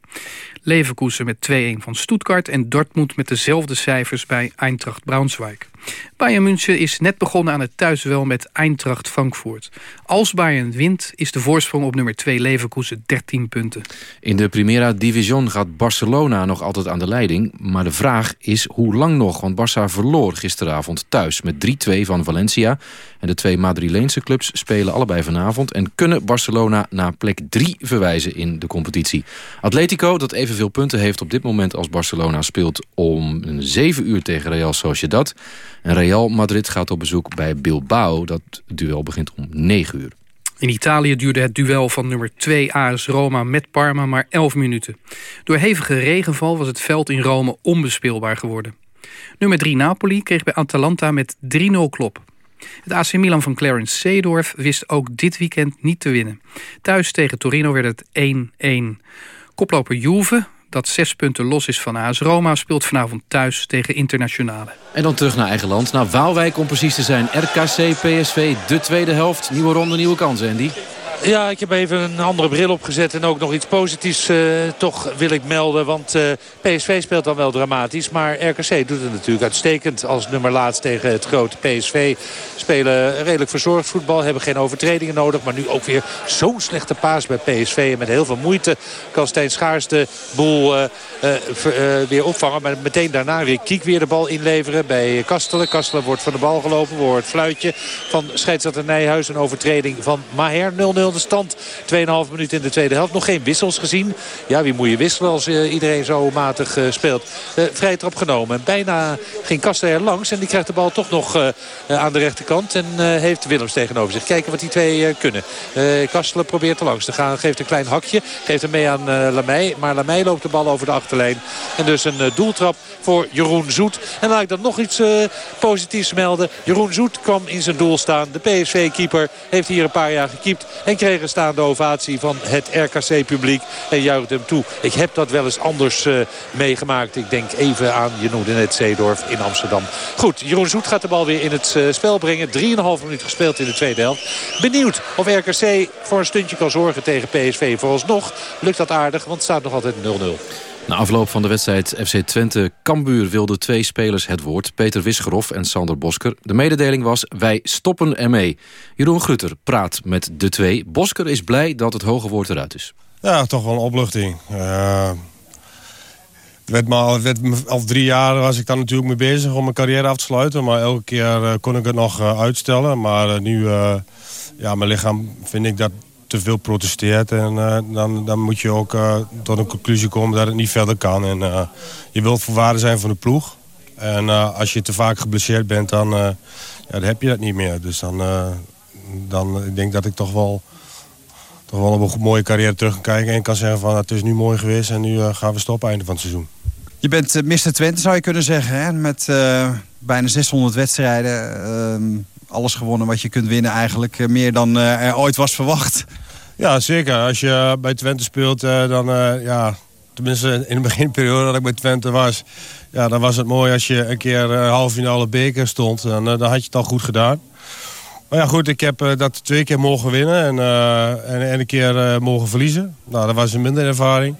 Leverkusen met 2-1 van Stuttgart en Dortmund met dezelfde cijfers bij Eintracht Braunschweig. Bayern München is net begonnen aan het thuiswel met Eintracht Frankfurt. Als Bayern wint is de voorsprong op nummer 2 Leverkusen 13 punten. In de Primera Division gaat Barcelona nog altijd aan de leiding. Maar de vraag is hoe lang nog, want Barça verloor gisteravond thuis met 3-2 van Valencia. En de twee Madrileense clubs spelen allebei vanavond... en kunnen Barcelona naar plek 3 verwijzen in de competitie. Atletico, dat evenveel punten heeft op dit moment als Barcelona... speelt om 7 uur tegen Real Sociedad... Real Madrid gaat op bezoek bij Bilbao. Dat duel begint om 9 uur. In Italië duurde het duel van nummer 2 AS Roma met Parma maar 11 minuten. Door hevige regenval was het veld in Rome onbespeelbaar geworden. Nummer 3 Napoli kreeg bij Atalanta met 3-0 klop. Het AC Milan van Clarence Seedorf wist ook dit weekend niet te winnen. Thuis tegen Torino werd het 1-1. Koploper Juve, dat zes punten los is van AS Roma... speelt vanavond thuis tegen Internationale. En dan terug naar eigen land, naar Waalwijk om precies te zijn. RKC, PSV, de tweede helft. Nieuwe ronde, nieuwe kansen, Andy. Ja, ik heb even een andere bril opgezet en ook nog iets positiefs uh, toch wil ik melden. Want uh, PSV speelt dan wel dramatisch, maar RKC doet het natuurlijk uitstekend als nummer laatst tegen het grote PSV. Spelen redelijk verzorgd voetbal, hebben geen overtredingen nodig. Maar nu ook weer zo'n slechte paas bij PSV. En met heel veel moeite kan Stijn Schaars de boel uh, weer opvangen. Maar meteen daarna weer Kiek weer de bal inleveren bij Kastelen. Kastelen wordt van de bal gelopen, wordt fluitje van scheidsrechter Nijhuis. Een overtreding van Maher 0-0 de stand. 2,5 minuten in de tweede helft. Nog geen wissels gezien. Ja, wie moet je wisselen als uh, iedereen zo matig uh, speelt. Uh, vrije trap genomen. En bijna ging Kaster er langs. En die krijgt de bal toch nog aan de rechterkant. En heeft Willems tegenover zich. Kijken wat die twee kunnen. Kastelen probeert er langs te gaan. Geeft een klein hakje. Geeft hem mee aan Lamey. Maar Lamey loopt de bal over de achterlijn. En dus een doeltrap voor Jeroen Zoet. En laat ik dan nog iets positiefs melden. Jeroen Zoet kwam in zijn doel staan. De PSV-keeper heeft hier een paar jaar gekiept. En kreeg een staande ovatie van het RKC-publiek. En juicht hem toe. Ik heb dat wel eens anders uh, meegemaakt. Ik denk even aan, je noemde net Zeedorf in Amsterdam. Goed, Jeroen Zoet gaat de bal weer in het uh, spel brengen. 3,5 minuut gespeeld in de tweede helft. Benieuwd of RKC voor een stuntje kan zorgen tegen PSV. Vooralsnog lukt dat aardig, want het staat nog altijd 0-0. Na afloop van de wedstrijd FC Twente Cambuur wilden twee spelers het woord. Peter Wisgerhoff en Sander Bosker. De mededeling was wij stoppen ermee. Jeroen Grutter praat met de twee. Bosker is blij dat het hoge woord eruit is. Ja, toch wel een opluchting. Uh, werd werd, al drie jaar was ik daar natuurlijk mee bezig om mijn carrière af te sluiten. Maar elke keer uh, kon ik het nog uh, uitstellen. Maar nu, ja, mijn lichaam vind ik dat te veel protesteert. En uh, dan, dan moet je ook uh, tot een conclusie komen dat het niet verder kan. En uh, je wilt voorwaarde zijn van de ploeg. En als je te vaak geblesseerd bent, dan, ja, dan heb je dat niet meer. Dus dan, dan ik denk dat ik toch wel, toch wel op een mooie carrière terug kan kijken. En kan zeggen van het is nu mooi geweest en nu gaan we stoppen einde van het seizoen. Je bent Mr. Twente zou je kunnen zeggen. Hè? Met bijna 600 wedstrijden ehm, alles gewonnen wat je kunt winnen eigenlijk. meer dan er ooit was verwacht. Ja, zeker. Als je bij Twente speelt, uh, dan ja... Tenminste, in de beginperiode dat ik bij Twente was... Ja, dan was het mooi als je een keer uh, halve finale beker stond. Dan had je het al goed gedaan. Maar ja, goed, ik heb dat twee keer mogen winnen en, en, en, een keer mogen verliezen. Nou, dat was een minder ervaring.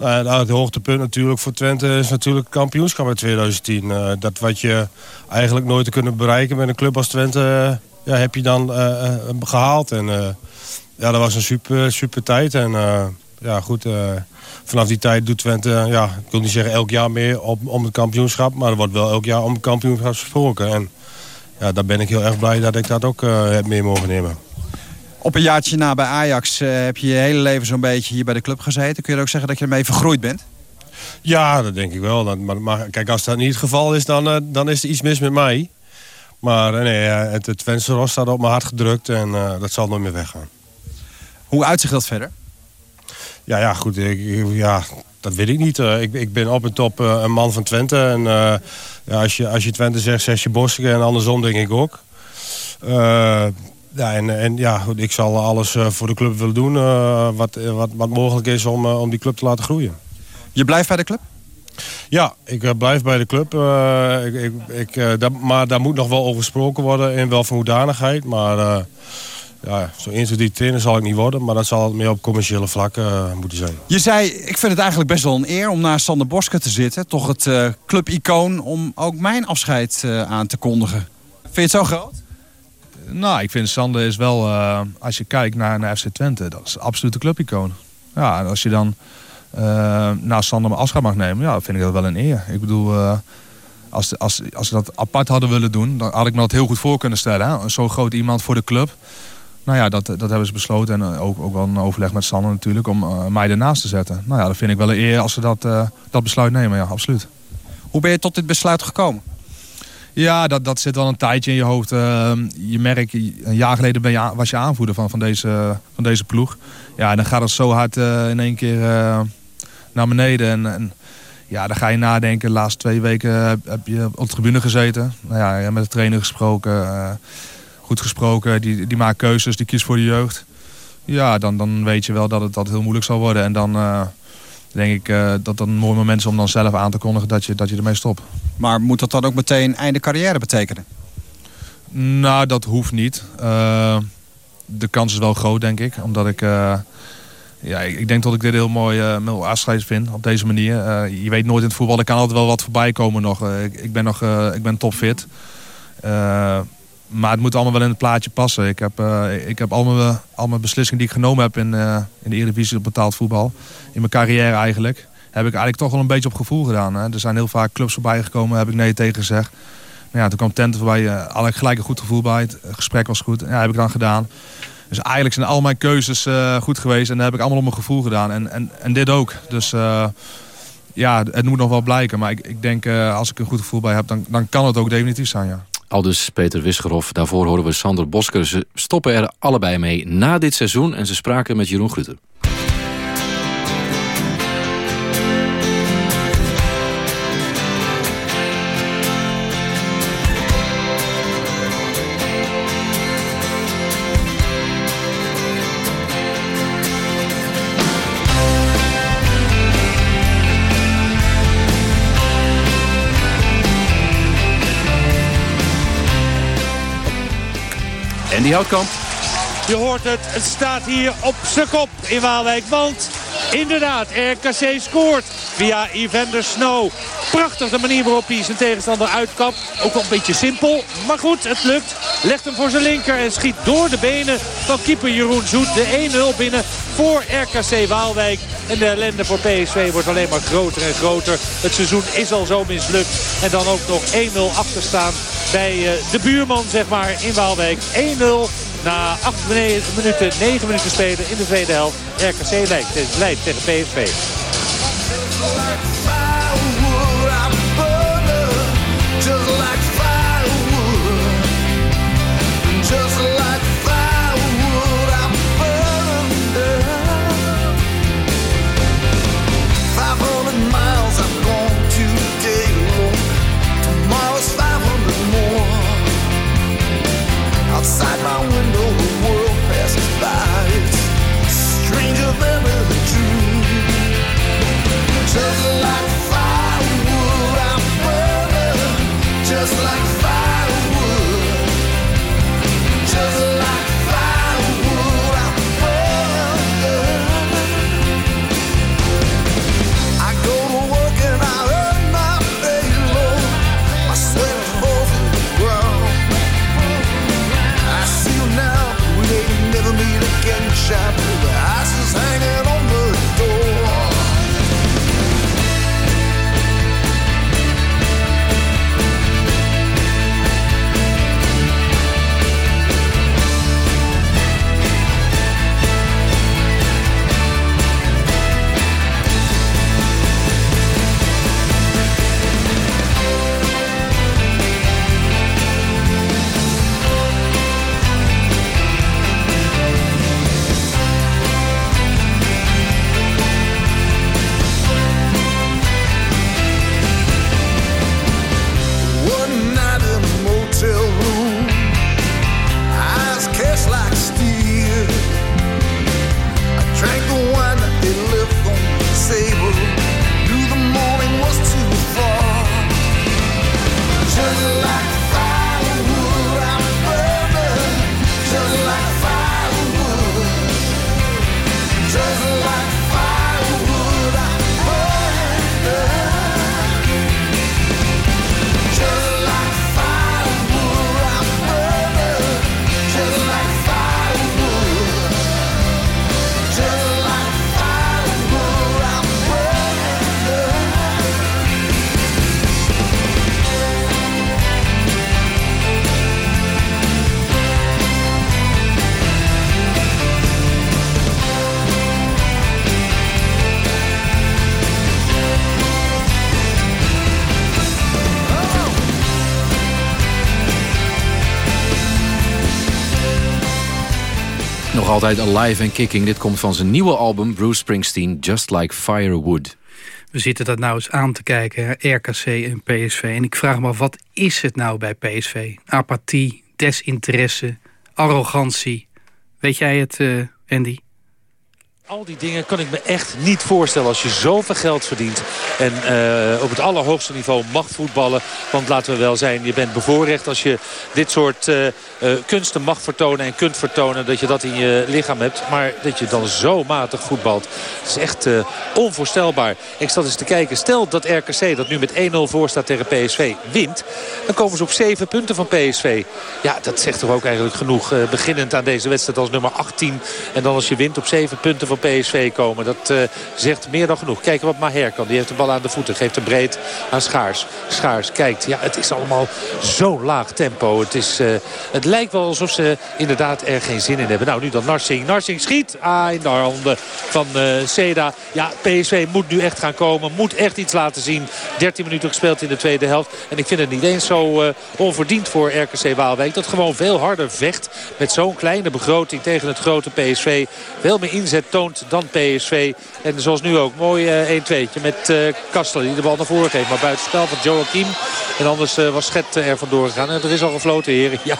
Nou, het hoogtepunt natuurlijk voor Twente is natuurlijk kampioenschap in 2010. dat wat je eigenlijk nooit te kunnen bereiken met een club als Twente... ja, heb je dan gehaald. En ja, dat was een super, super tijd. En ja, goed, vanaf die tijd doet Twente, ja, ik wil niet zeggen elk jaar meer op, om het kampioenschap. Maar er wordt wel elk jaar om het kampioenschap gesproken. En ja, daar ben ik heel erg blij dat ik dat ook heb mee mogen nemen. Op een jaartje na bij Ajax heb je je hele leven zo'n beetje hier bij de club gezeten. Kun je ook zeggen dat je ermee vergroeid bent? Ja, dat denk ik wel. Dat, maar, maar, kijk, als dat niet het geval is, dan, dan is er iets mis met mij. Maar nee, het, het vensterros staat op mijn hart gedrukt en dat zal nooit meer weggaan. Hoe uitzicht dat verder? Ja, ja goed. Ik, ja, dat weet ik niet. Ik, ik, ben op en top een man van Twente. En ja, als, je, als je Twente zegt, zeg je. En andersom denk ik ook. Ja, en, en ja, goed, ik zal alles voor de club willen doen. wat, wat, wat mogelijk is om, om die club te laten groeien. Je blijft bij de club? Ja, ik blijf bij de club. ik, ik, ik, dat, maar daar moet nog wel over gesproken worden. In wel van hoedanigheid. Maar ja, zo die trainer zal ik niet worden. Maar dat zal meer op commerciële vlak uh, moeten zijn. Je zei, ik vind het eigenlijk best wel een eer om naast Sander Boske te zitten. Toch het uh, clubicoon om ook mijn afscheid uh, aan te kondigen. Vind je het zo groot? Nou, ik vind Sander is wel, als je kijkt naar, naar FC Twente, dat is absoluut een clubicoon. Ja, en als je dan naast Sander mijn afscheid mag nemen, ja, vind ik dat wel een eer. Ik bedoel, als, als, als ze dat apart hadden willen doen, dan had ik me dat heel goed voor kunnen stellen. Zo'n groot iemand voor de club. Nou ja, dat, dat hebben ze besloten. En eh, ook, ook wel een overleg met Sanne natuurlijk om uh, mij ernaast te zetten. Nou ja, dat vind ik wel een eer als ze dat, uh, dat besluit nemen. Ja, absoluut. Hoe ben je tot dit besluit gekomen? Ja, dat, dat zit wel een tijdje in je hoofd. Uh, je merkt, een jaar geleden ben je, was je aanvoerder van, van, deze, van deze ploeg. Ja, en dan gaat het zo hard in één keer naar beneden. En, en Ja, dan ga je nadenken. De laatste twee weken heb, heb je op de tribune gezeten. Nou ja, met de trainer gesproken. Goed gesproken. Die, die maakt keuzes, die kiest voor de jeugd. Ja, dan, dan weet je wel dat het, dat heel moeilijk zal worden. En dan denk ik uh, dat dat een mooi moment is om dan zelf aan te kondigen dat je, dat je ermee stopt. Maar moet dat dan ook meteen einde carrière betekenen? Nou, dat hoeft niet. de kans is wel groot, denk ik. Omdat ik ja, ik, denk dat ik dit heel mooi uh, afscheid vind op deze manier. Je weet nooit in het voetbal, er kan altijd wel wat voorbij komen nog. Ik, ik, ben nog ik ben topfit. Maar het moet allemaal wel in het plaatje passen. Ik heb, ik heb al, mijn, beslissingen die ik genomen heb in, in de Eredivisie op betaald voetbal. In mijn carrière eigenlijk. Heb ik eigenlijk toch wel een beetje op gevoel gedaan. Hè. Er zijn heel vaak clubs voorbij gekomen, heb ik nee tegen gezegd. Maar ja, toen kwam Tente voorbij, had ik gelijk een goed gevoel bij. Het gesprek was goed. Ja, heb ik dan gedaan. Dus eigenlijk zijn al mijn keuzes goed geweest. En dat heb ik allemaal op mijn gevoel gedaan. En, en, en dit ook. Dus ja, het moet nog wel blijken. Maar ik, ik denk, als ik een goed gevoel bij heb, dan, dan kan het ook definitief zijn, ja. Aldus Peter Wisgerhoff. Daarvoor horen we Sander Bosker. Ze stoppen er allebei mee na dit seizoen. En ze spraken met Jeroen Gruter. Houtkamp. Je hoort het, het staat hier op zijn kop in Waalwijk. Want inderdaad, RKC scoort via Evander Snow. Prachtig de manier waarop hij zijn tegenstander uitkapt. Ook wel een beetje simpel, maar goed, het lukt. Legt hem voor zijn linker en schiet door de benen van keeper Jeroen Zoet. De 1-0 binnen voor RKC Waalwijk. En de ellende voor PSV wordt alleen maar groter en groter. Het seizoen is al zo mislukt. En dan ook nog 1-0 achterstaan bij eh, de buurman zeg maar in Waalwijk. 1-0 na 8 minuten, 9 minuten spelen in de tweede helft. RKC leidt, tegen PSV. Nog altijd alive en kicking. Dit komt van zijn nieuwe album Bruce Springsteen, Just Like Firewood. We zitten dat nou eens aan te kijken, RKC en PSV. En ik vraag me af, wat is het nou bij PSV? Apathie, desinteresse, arrogantie. Weet jij het, uh, Andy? Al die dingen kan ik me echt niet voorstellen als je zoveel geld verdient. En uh, op het allerhoogste niveau mag voetballen. Want laten we wel zijn, je bent bevoorrecht als je dit soort uh, uh, kunsten mag vertonen en kunt vertonen. Dat je dat in je lichaam hebt. Maar dat je dan zo matig voetbalt. Dat is echt onvoorstelbaar. Ik zat eens te kijken. Stel dat RKC dat nu met 1-0 voor staat tegen PSV wint. Dan komen ze op 7 punten van PSV. Ja, dat zegt toch ook eigenlijk genoeg. beginnend aan deze wedstrijd als nummer 18. En dan als je wint op 7 punten van PSV komen. Dat uh, zegt meer dan genoeg. Kijken wat Maher kan. Die heeft de bal aan de voeten. Geeft hem breed aan Schaars. Schaars kijkt. Ja, het is allemaal zo laag tempo. Het, is, uh, het lijkt wel alsof ze inderdaad er geen zin in hebben. Nou, nu dan Narsing. Narsing schiet. Ah, in de handen van uh, Seda. Ja, PSV moet nu echt gaan komen. Moet echt iets laten zien. 13 minuten gespeeld in de tweede helft. En ik vind het niet eens zo onverdiend voor RKC Waalwijk. Dat gewoon veel harder vecht. Met zo'n kleine begroting tegen het grote PSV. Veel meer inzet dan PSV. En zoals nu ook, mooi uh, 1-2'tje met uh, Kastler die de bal naar voren geeft. Maar buitenspel van Joachim. En anders uh, was Schet er vandoor gegaan. En er is al gefloten, heren. Ja,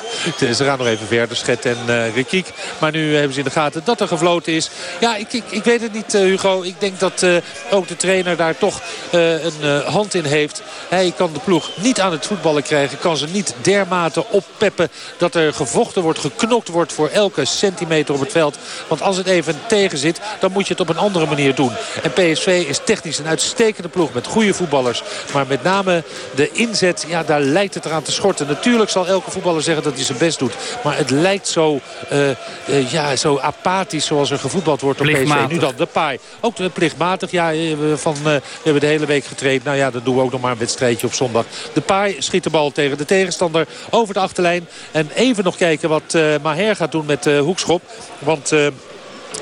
ze gaan nog even verder, Schet en uh, Rikiek. Maar nu hebben ze in de gaten dat er gefloten is. Ja, ik, ik, ik weet het niet, Hugo. Ik denk dat ook de trainer daar toch een hand in heeft. Hij kan de ploeg niet aan het voetballen krijgen. Kan ze niet dermate oppeppen dat er gevochten wordt, geknokt wordt voor elke centimeter op het veld. Want als het even tegen zit, dan moet je het op een andere manier doen. En PSV is technisch een uitstekende ploeg met goede voetballers. Maar met name de inzet, ja, daar lijkt het eraan te schorten. Natuurlijk zal elke voetballer zeggen dat hij zijn best doet. Maar het lijkt zo, uh, uh, ja, zo apathisch zoals er gevoetbald wordt op PSV. Nu dan de paai. Ook de plichtmatig. Ja, van, uh, we hebben de hele week getraind. Nou ja, dan doen we ook nog maar een wedstrijdje op zondag. De paai schiet de bal tegen de tegenstander over de achterlijn. En even nog kijken wat Maher gaat doen met Hoekschop. Want...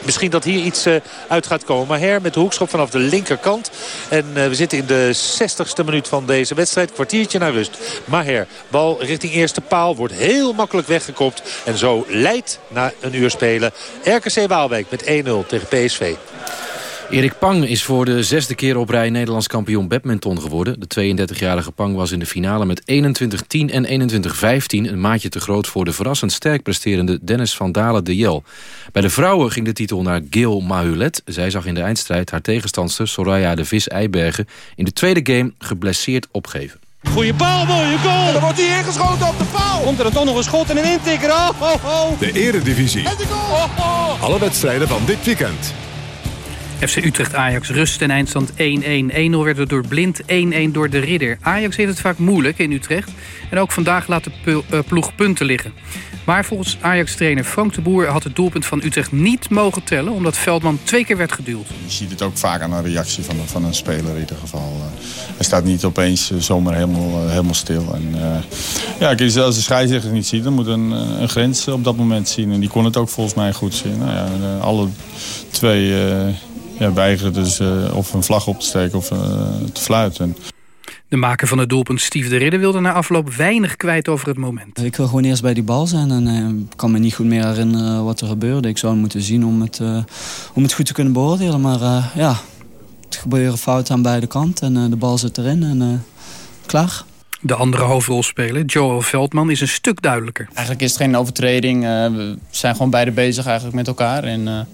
Misschien dat hier iets uh, uit gaat komen. Maar her met de hoekschop vanaf de linkerkant. En uh, we zitten in de 60ste minuut van deze wedstrijd. Kwartiertje naar rust. Maher, bal richting eerste paal. Wordt heel makkelijk weggekopt. En zo leidt na een uur spelen RKC Waalwijk met 1-0 tegen PSV. Erik Pang is voor de zesde keer op rij Nederlands kampioen badminton geworden. De 32-jarige Pang was in de finale met 21-10 en 21-15... een maatje te groot voor de verrassend sterk presterende Dennis van Dalen de Jel. Bij de vrouwen ging de titel naar Gil Mahulet. Zij zag in de eindstrijd haar tegenstandster Soraya de Vis Eibergen... in de tweede game geblesseerd opgeven. Goeie paal, mooie goal. En dan wordt hij ingeschoten op de paal. Komt er dan toch nog een schot en een intikker. Oh, oh, oh. De eredivisie. En de goal. Oh, oh. Alle wedstrijden van dit weekend. FC Utrecht-Ajax rust en eindstand 1-1. 1-0 werd er door Blind, 1-1 door de Ridder. Ajax heeft het vaak moeilijk in Utrecht. En ook vandaag laat de eh, ploeg punten liggen. Maar volgens Ajax-trainer Frank de Boer had het doelpunt van Utrecht niet mogen tellen... omdat Veldman twee keer werd geduwd. Je ziet het ook vaak aan een reactie van, van een speler in ieder geval. Eh. hij staat niet opeens eh, zomaar helemaal, helemaal stil. En, ja, als de scheidsrechter niet ziet, dan moet een, een grens op dat moment zien. En die kon het ook volgens mij goed zien. Nou ja, alle twee ja, weigeren dus uh, of een vlag op te steken of uh, te fluiten. De maker van het doelpunt, Steve de Ridder, wilde na afloop weinig kwijt over het moment. Ik wil gewoon eerst bij die bal zijn en uh, kan me niet goed meer herinneren wat er gebeurde. Ik zou het moeten zien om het, om het goed te kunnen beoordelen. Maar ja, het gebeuren fouten aan beide kanten en de bal zit erin en klaar. De andere hoofdrolspeler, Joel Veldman, is een stuk duidelijker. Eigenlijk is het geen overtreding. we zijn gewoon beide bezig eigenlijk met elkaar. En,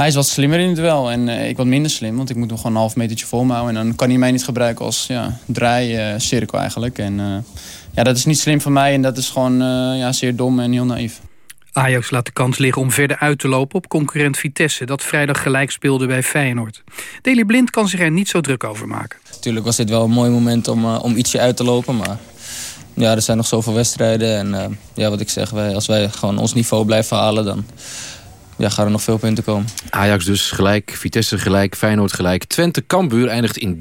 hij is wat slimmer in het wel en uh, ik wat minder slim. Want ik moet hem gewoon een half metertje volhouden. En dan kan hij mij niet gebruiken als ja, draaicirkel uh, eigenlijk. En uh, ja, dat is niet slim van mij en dat is gewoon ja, zeer dom en heel naïef. Ajax laat de kans liggen om verder uit te lopen op concurrent Vitesse... dat vrijdag gelijk speelde bij Feyenoord. Deli Blind kan zich er niet zo druk over maken. Natuurlijk was dit wel een mooi moment om, om ietsje uit te lopen, maar... Ja, er zijn nog zoveel wedstrijden en ja, wat ik zeg, wij, als wij gewoon ons niveau blijven halen... dan ja, gaan er nog veel punten komen. Ajax dus gelijk, Vitesse gelijk, Feyenoord gelijk. Twente Cambuur eindigt in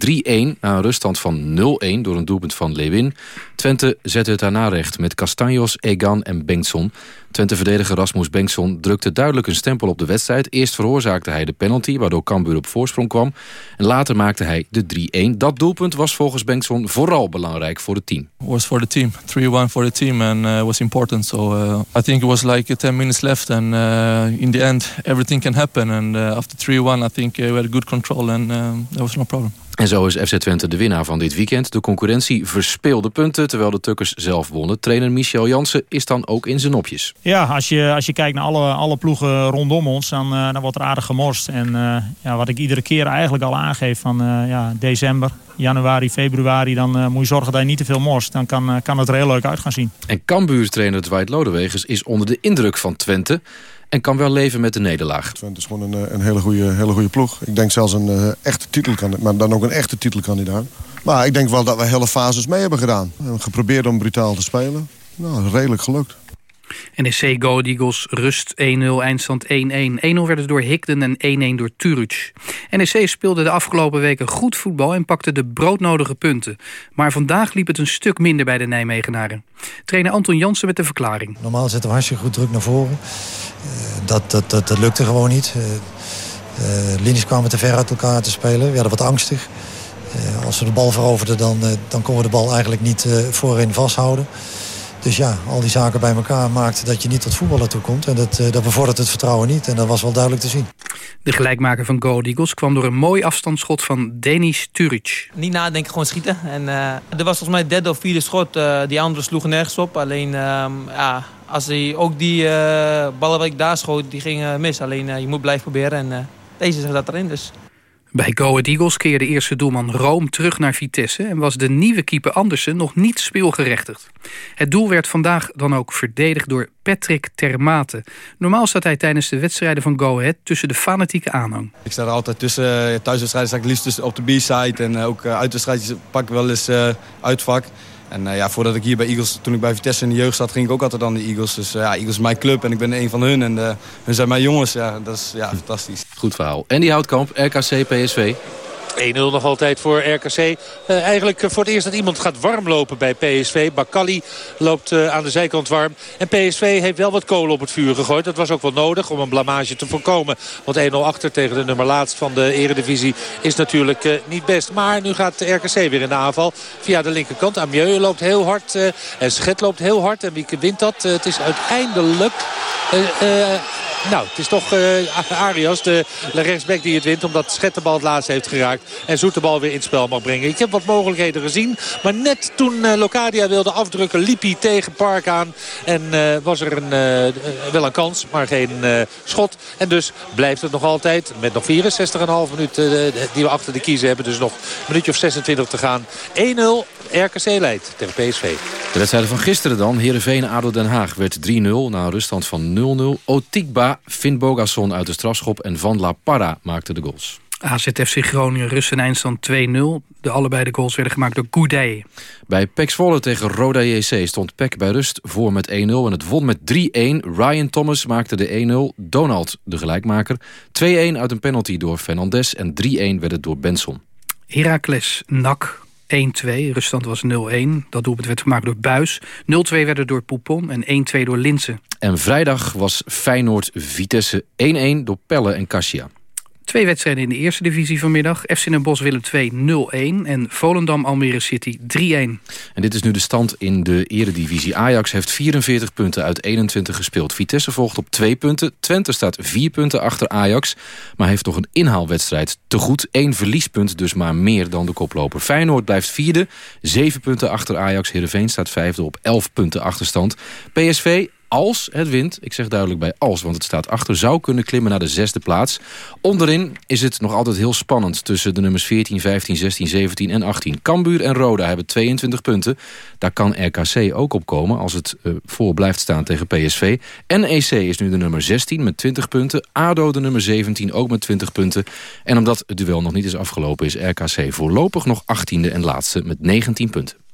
3-1 na een ruststand van 0-1 door een doelpunt van Lewin. Twente zette het daarna recht met Castanjos, Egan en Bengtson. Twente-verdediger Rasmus Bengtson drukte duidelijk een stempel op de wedstrijd. Eerst veroorzaakte hij de penalty, waardoor Cambuur op voorsprong kwam. En later maakte hij de 3-1. Dat doelpunt was volgens Bengtson vooral belangrijk voor het team. was for the team. 3-1 for the team and uh, was important. So uh, I think it was like 10 minutes left and uh, in the end, everything can happen. And uh, after 3-1, I think uh, we had good control and um, there was no problem. En zo is FC Twente de winnaar van dit weekend. De concurrentie verspeelde punten, terwijl de Tukkers zelf wonnen. Trainer Michel Jansen is dan ook in zijn nopjes. Ja, als je, als je kijkt naar alle, alle ploegen rondom ons, dan, uh, dan wordt er aardig gemorst. En uh, ja, wat ik iedere keer eigenlijk al aangeef van uh, ja, december, januari, februari... dan moet je zorgen dat je niet te veel morst. Dan kan, kan het er heel leuk uit gaan zien. En Cambuur-trainer Dwight Lodewegers is onder de indruk van Twente en kan wel leven met de nederlaag. Twente is gewoon een, een hele, goede, hele goede ploeg. Ik denk zelfs een uh, echte titelkandidaat, maar dan ook een echte titelkandidaat. Maar ik denk wel dat we hele fases mee hebben gedaan. We hebben geprobeerd om brutaal te spelen. Nou, redelijk gelukt. NEC Go Eagles rust 1-0, eindstand 1-1. 1-0 werd het door Higden en 1-1 door Turuc. NEC speelde de afgelopen weken goed voetbal en pakte de broodnodige punten. Maar vandaag liep het een stuk minder bij de Nijmegenaren. Trainer Anton Jansen met de verklaring. Normaal zetten we hartstikke goed druk naar voren. Uh, dat, dat, dat, dat lukte gewoon niet. Uh, uh, linies kwamen te ver uit elkaar te spelen. We werden wat angstig. als we de bal veroverden, dan, dan konden we de bal eigenlijk niet voorin vasthouden. Dus ja, al die zaken bij elkaar maakt dat je niet tot voetballen toe komt. En dat, dat bevordert het vertrouwen niet. En dat was wel duidelijk te zien. De gelijkmaker van Go Eagles kwam door een mooi afstandsschot van Denis Turic. Niet nadenken, gewoon schieten. En, uh, er was volgens mij derde of vierde schot. Uh, die andere sloegen nergens op. Alleen, uh, ja, als hij ook die ballen wat ik daar schoot, die gingen mis. Alleen, je moet blijven proberen. En deze dat erin, dus... Bij Go Ahead Eagles keerde eerste doelman Room terug naar Vitesse... en was de nieuwe keeper Andersen nog niet speelgerechtigd. Het doel werd vandaag dan ook verdedigd door Patrick Termate. Normaal staat hij tijdens de wedstrijden van Go Ahead tussen de fanatieke aanhang. Ik sta er altijd tussen. Thuiswedstrijden sta ik liefst op de B-side... en ook uitwedstrijdjes pak ik wel eens uitvak. En uh, ja, voordat ik hier bij Eagles, toen ik bij Vitesse in de jeugd zat, ging ik ook altijd aan de Eagles. Dus uh, ja, Eagles is mijn club en ik ben een van hun. En uh, hun zijn mijn jongens. Ja, dat is ja, fantastisch. Goed verhaal. En die Houtkamp, RKC, PSV. 1-0 nog altijd voor RKC. Uh, eigenlijk voor het eerst dat iemand gaat warmlopen bij PSV. Bakali loopt uh, aan de zijkant warm. En PSV heeft wel wat kolen op het vuur gegooid. Dat was ook wel nodig om een blamage te voorkomen. Want 1-0 achter tegen de nummer laatst van de eredivisie is natuurlijk niet best. Maar nu gaat de RKC weer in de aanval via de linkerkant. Amieux loopt heel hard en Schet loopt heel hard. En wie wint dat? het is uiteindelijk... Nou, het is toch uh, Arias, de, rechtsback die het wint. Omdat Schet de bal het laatst heeft geraakt. En Zoet de bal weer in het spel mag brengen. Ik heb wat mogelijkheden gezien. Maar net toen uh, Locadia wilde afdrukken, liep hij tegen Park aan. En uh, was er een, wel een kans, maar geen schot. En dus blijft het nog altijd met nog 64,5 minuten die we achter de kiezen hebben. Dus nog een minuutje of 26 te gaan. 1-0 RKC leidt tegen PSV. De wedstrijden van gisteren dan. Heerenveen-Ado Den Haag werd 3-0 na een ruststand van 0-0. Otikba, Finn Bogasson uit de strafschop en Van La Parra maakten de goals. AZFC Groningen rust en eindstand 2-0. De allebei de goals werden gemaakt door Goudet. Bij PEC Zwolle tegen Roda JC stond PEC bij rust voor met 1-0 en het won met 3-1. Ryan Thomas maakte de 1-0, Donald de gelijkmaker. 2-1 uit een penalty door Fernandes en 3-1 werd het door Benson. Heracles NAC 1-2. Ruststand was 0-1. Dat doelpunt werd gemaakt door Buis. 0-2 werden door Poupon en 1-2 door Linsen. En vrijdag was Feyenoord Vitesse 1-1 door Pelle en Cassia. Twee wedstrijden in de eerste divisie vanmiddag. FC Den Bosch Willem 2 0-1 en Volendam Almere City 3-1. En dit is nu de stand in de eredivisie. Ajax heeft 44 punten uit 21 gespeeld. Vitesse volgt op 2 punten. Twente staat 4 punten achter Ajax. Maar heeft toch een inhaalwedstrijd te goed. Eén verliespunt dus maar meer dan de koploper. Feyenoord blijft vierde. 7 punten achter Ajax. Heerenveen staat vijfde op 11 punten achterstand. PSV als het wint, ik zeg duidelijk bij als, want het staat achter... zou kunnen klimmen naar de zesde plaats. Onderin is het nog altijd heel spannend... tussen de nummers 14, 15, 16, 17 en 18. Cambuur en Roda hebben 22 punten. Daar kan RKC ook op komen als het uh, voor blijft staan tegen PSV. NEC is nu de nummer 16 met 20 punten. ADO de nummer 17 ook met 20 punten. En omdat het duel nog niet is afgelopen... is RKC voorlopig nog 18e en laatste met 19 punten.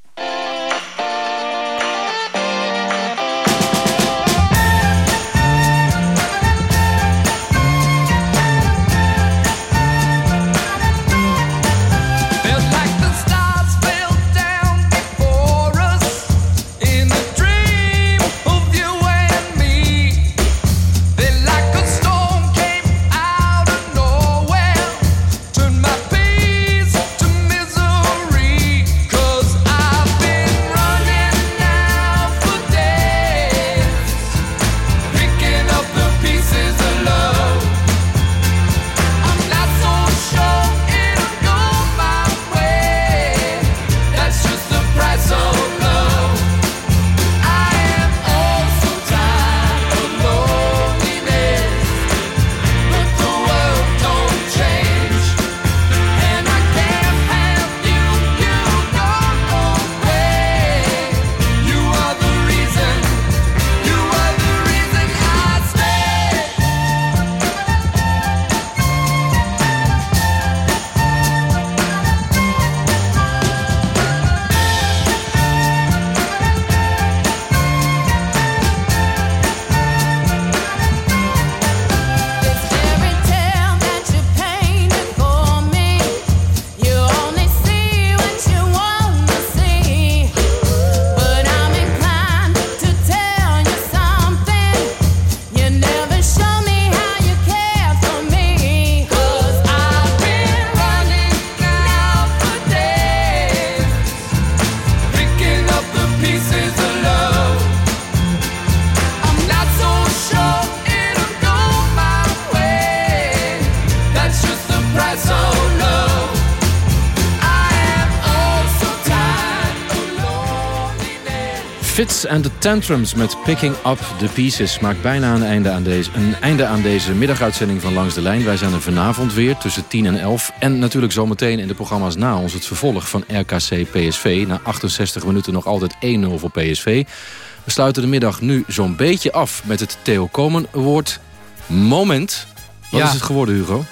Titans and the Tantrums met Picking Up the Pieces... maakt bijna een einde, aan deze, een einde aan deze middaguitzending van Langs de Lijn. Wij zijn er vanavond weer tussen 10 en 11. En natuurlijk zometeen in de programma's na ons het vervolg van RKC PSV. Na 68 minuten nog altijd 1-0 voor PSV. We sluiten de middag nu zo'n beetje af met het Theo Komen Award moment. Wat Ja. is het geworden, Hugo?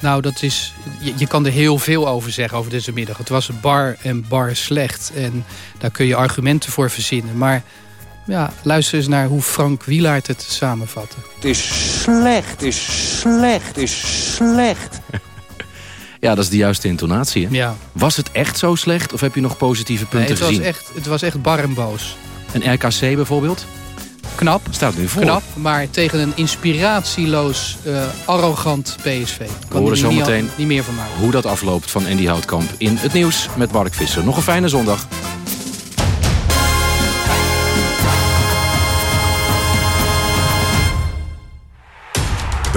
Nou, dat is, je, je kan er heel veel over zeggen over deze middag. Het was bar en bar slecht. En daar kun je argumenten voor verzinnen. Maar ja, luister eens naar hoe Frank Wielaert het samenvatte. Het is slecht, het is slecht, het is slecht. Ja, dat is de juiste intonatie. Hè? Ja. Was het echt zo slecht of heb je nog positieve Nee, punten het, was gezien? echt, het was echt bar en boos. En RKC bijvoorbeeld? Knap. Staat nu voor. Knap, maar tegen een inspiratieloos, eh, arrogant PSV. We horen er niet, zometeen niet meer van maken. hoe dat afloopt van Andy Houtkamp in het nieuws met Mark Visser. Nog een fijne zondag.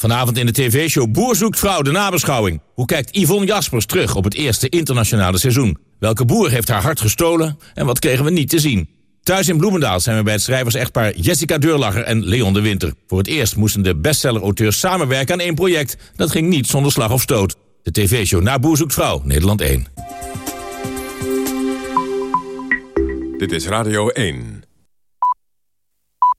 Vanavond in de tv-show Boer zoekt vrouw, de nabeschouwing. Hoe kijkt Yvonne Jaspers terug op het eerste internationale seizoen? Welke boer heeft haar hart gestolen en wat kregen we niet te zien? Thuis in Bloemendaal zijn we bij het schrijvers-echtpaar Jessica Deurlacher en Leon de Winter. Voor het eerst moesten de bestseller-auteurs samenwerken aan één project. Dat ging niet zonder slag of stoot. De tv-show Na Boer zoekt vrouw, Nederland 1. Dit is Radio 1.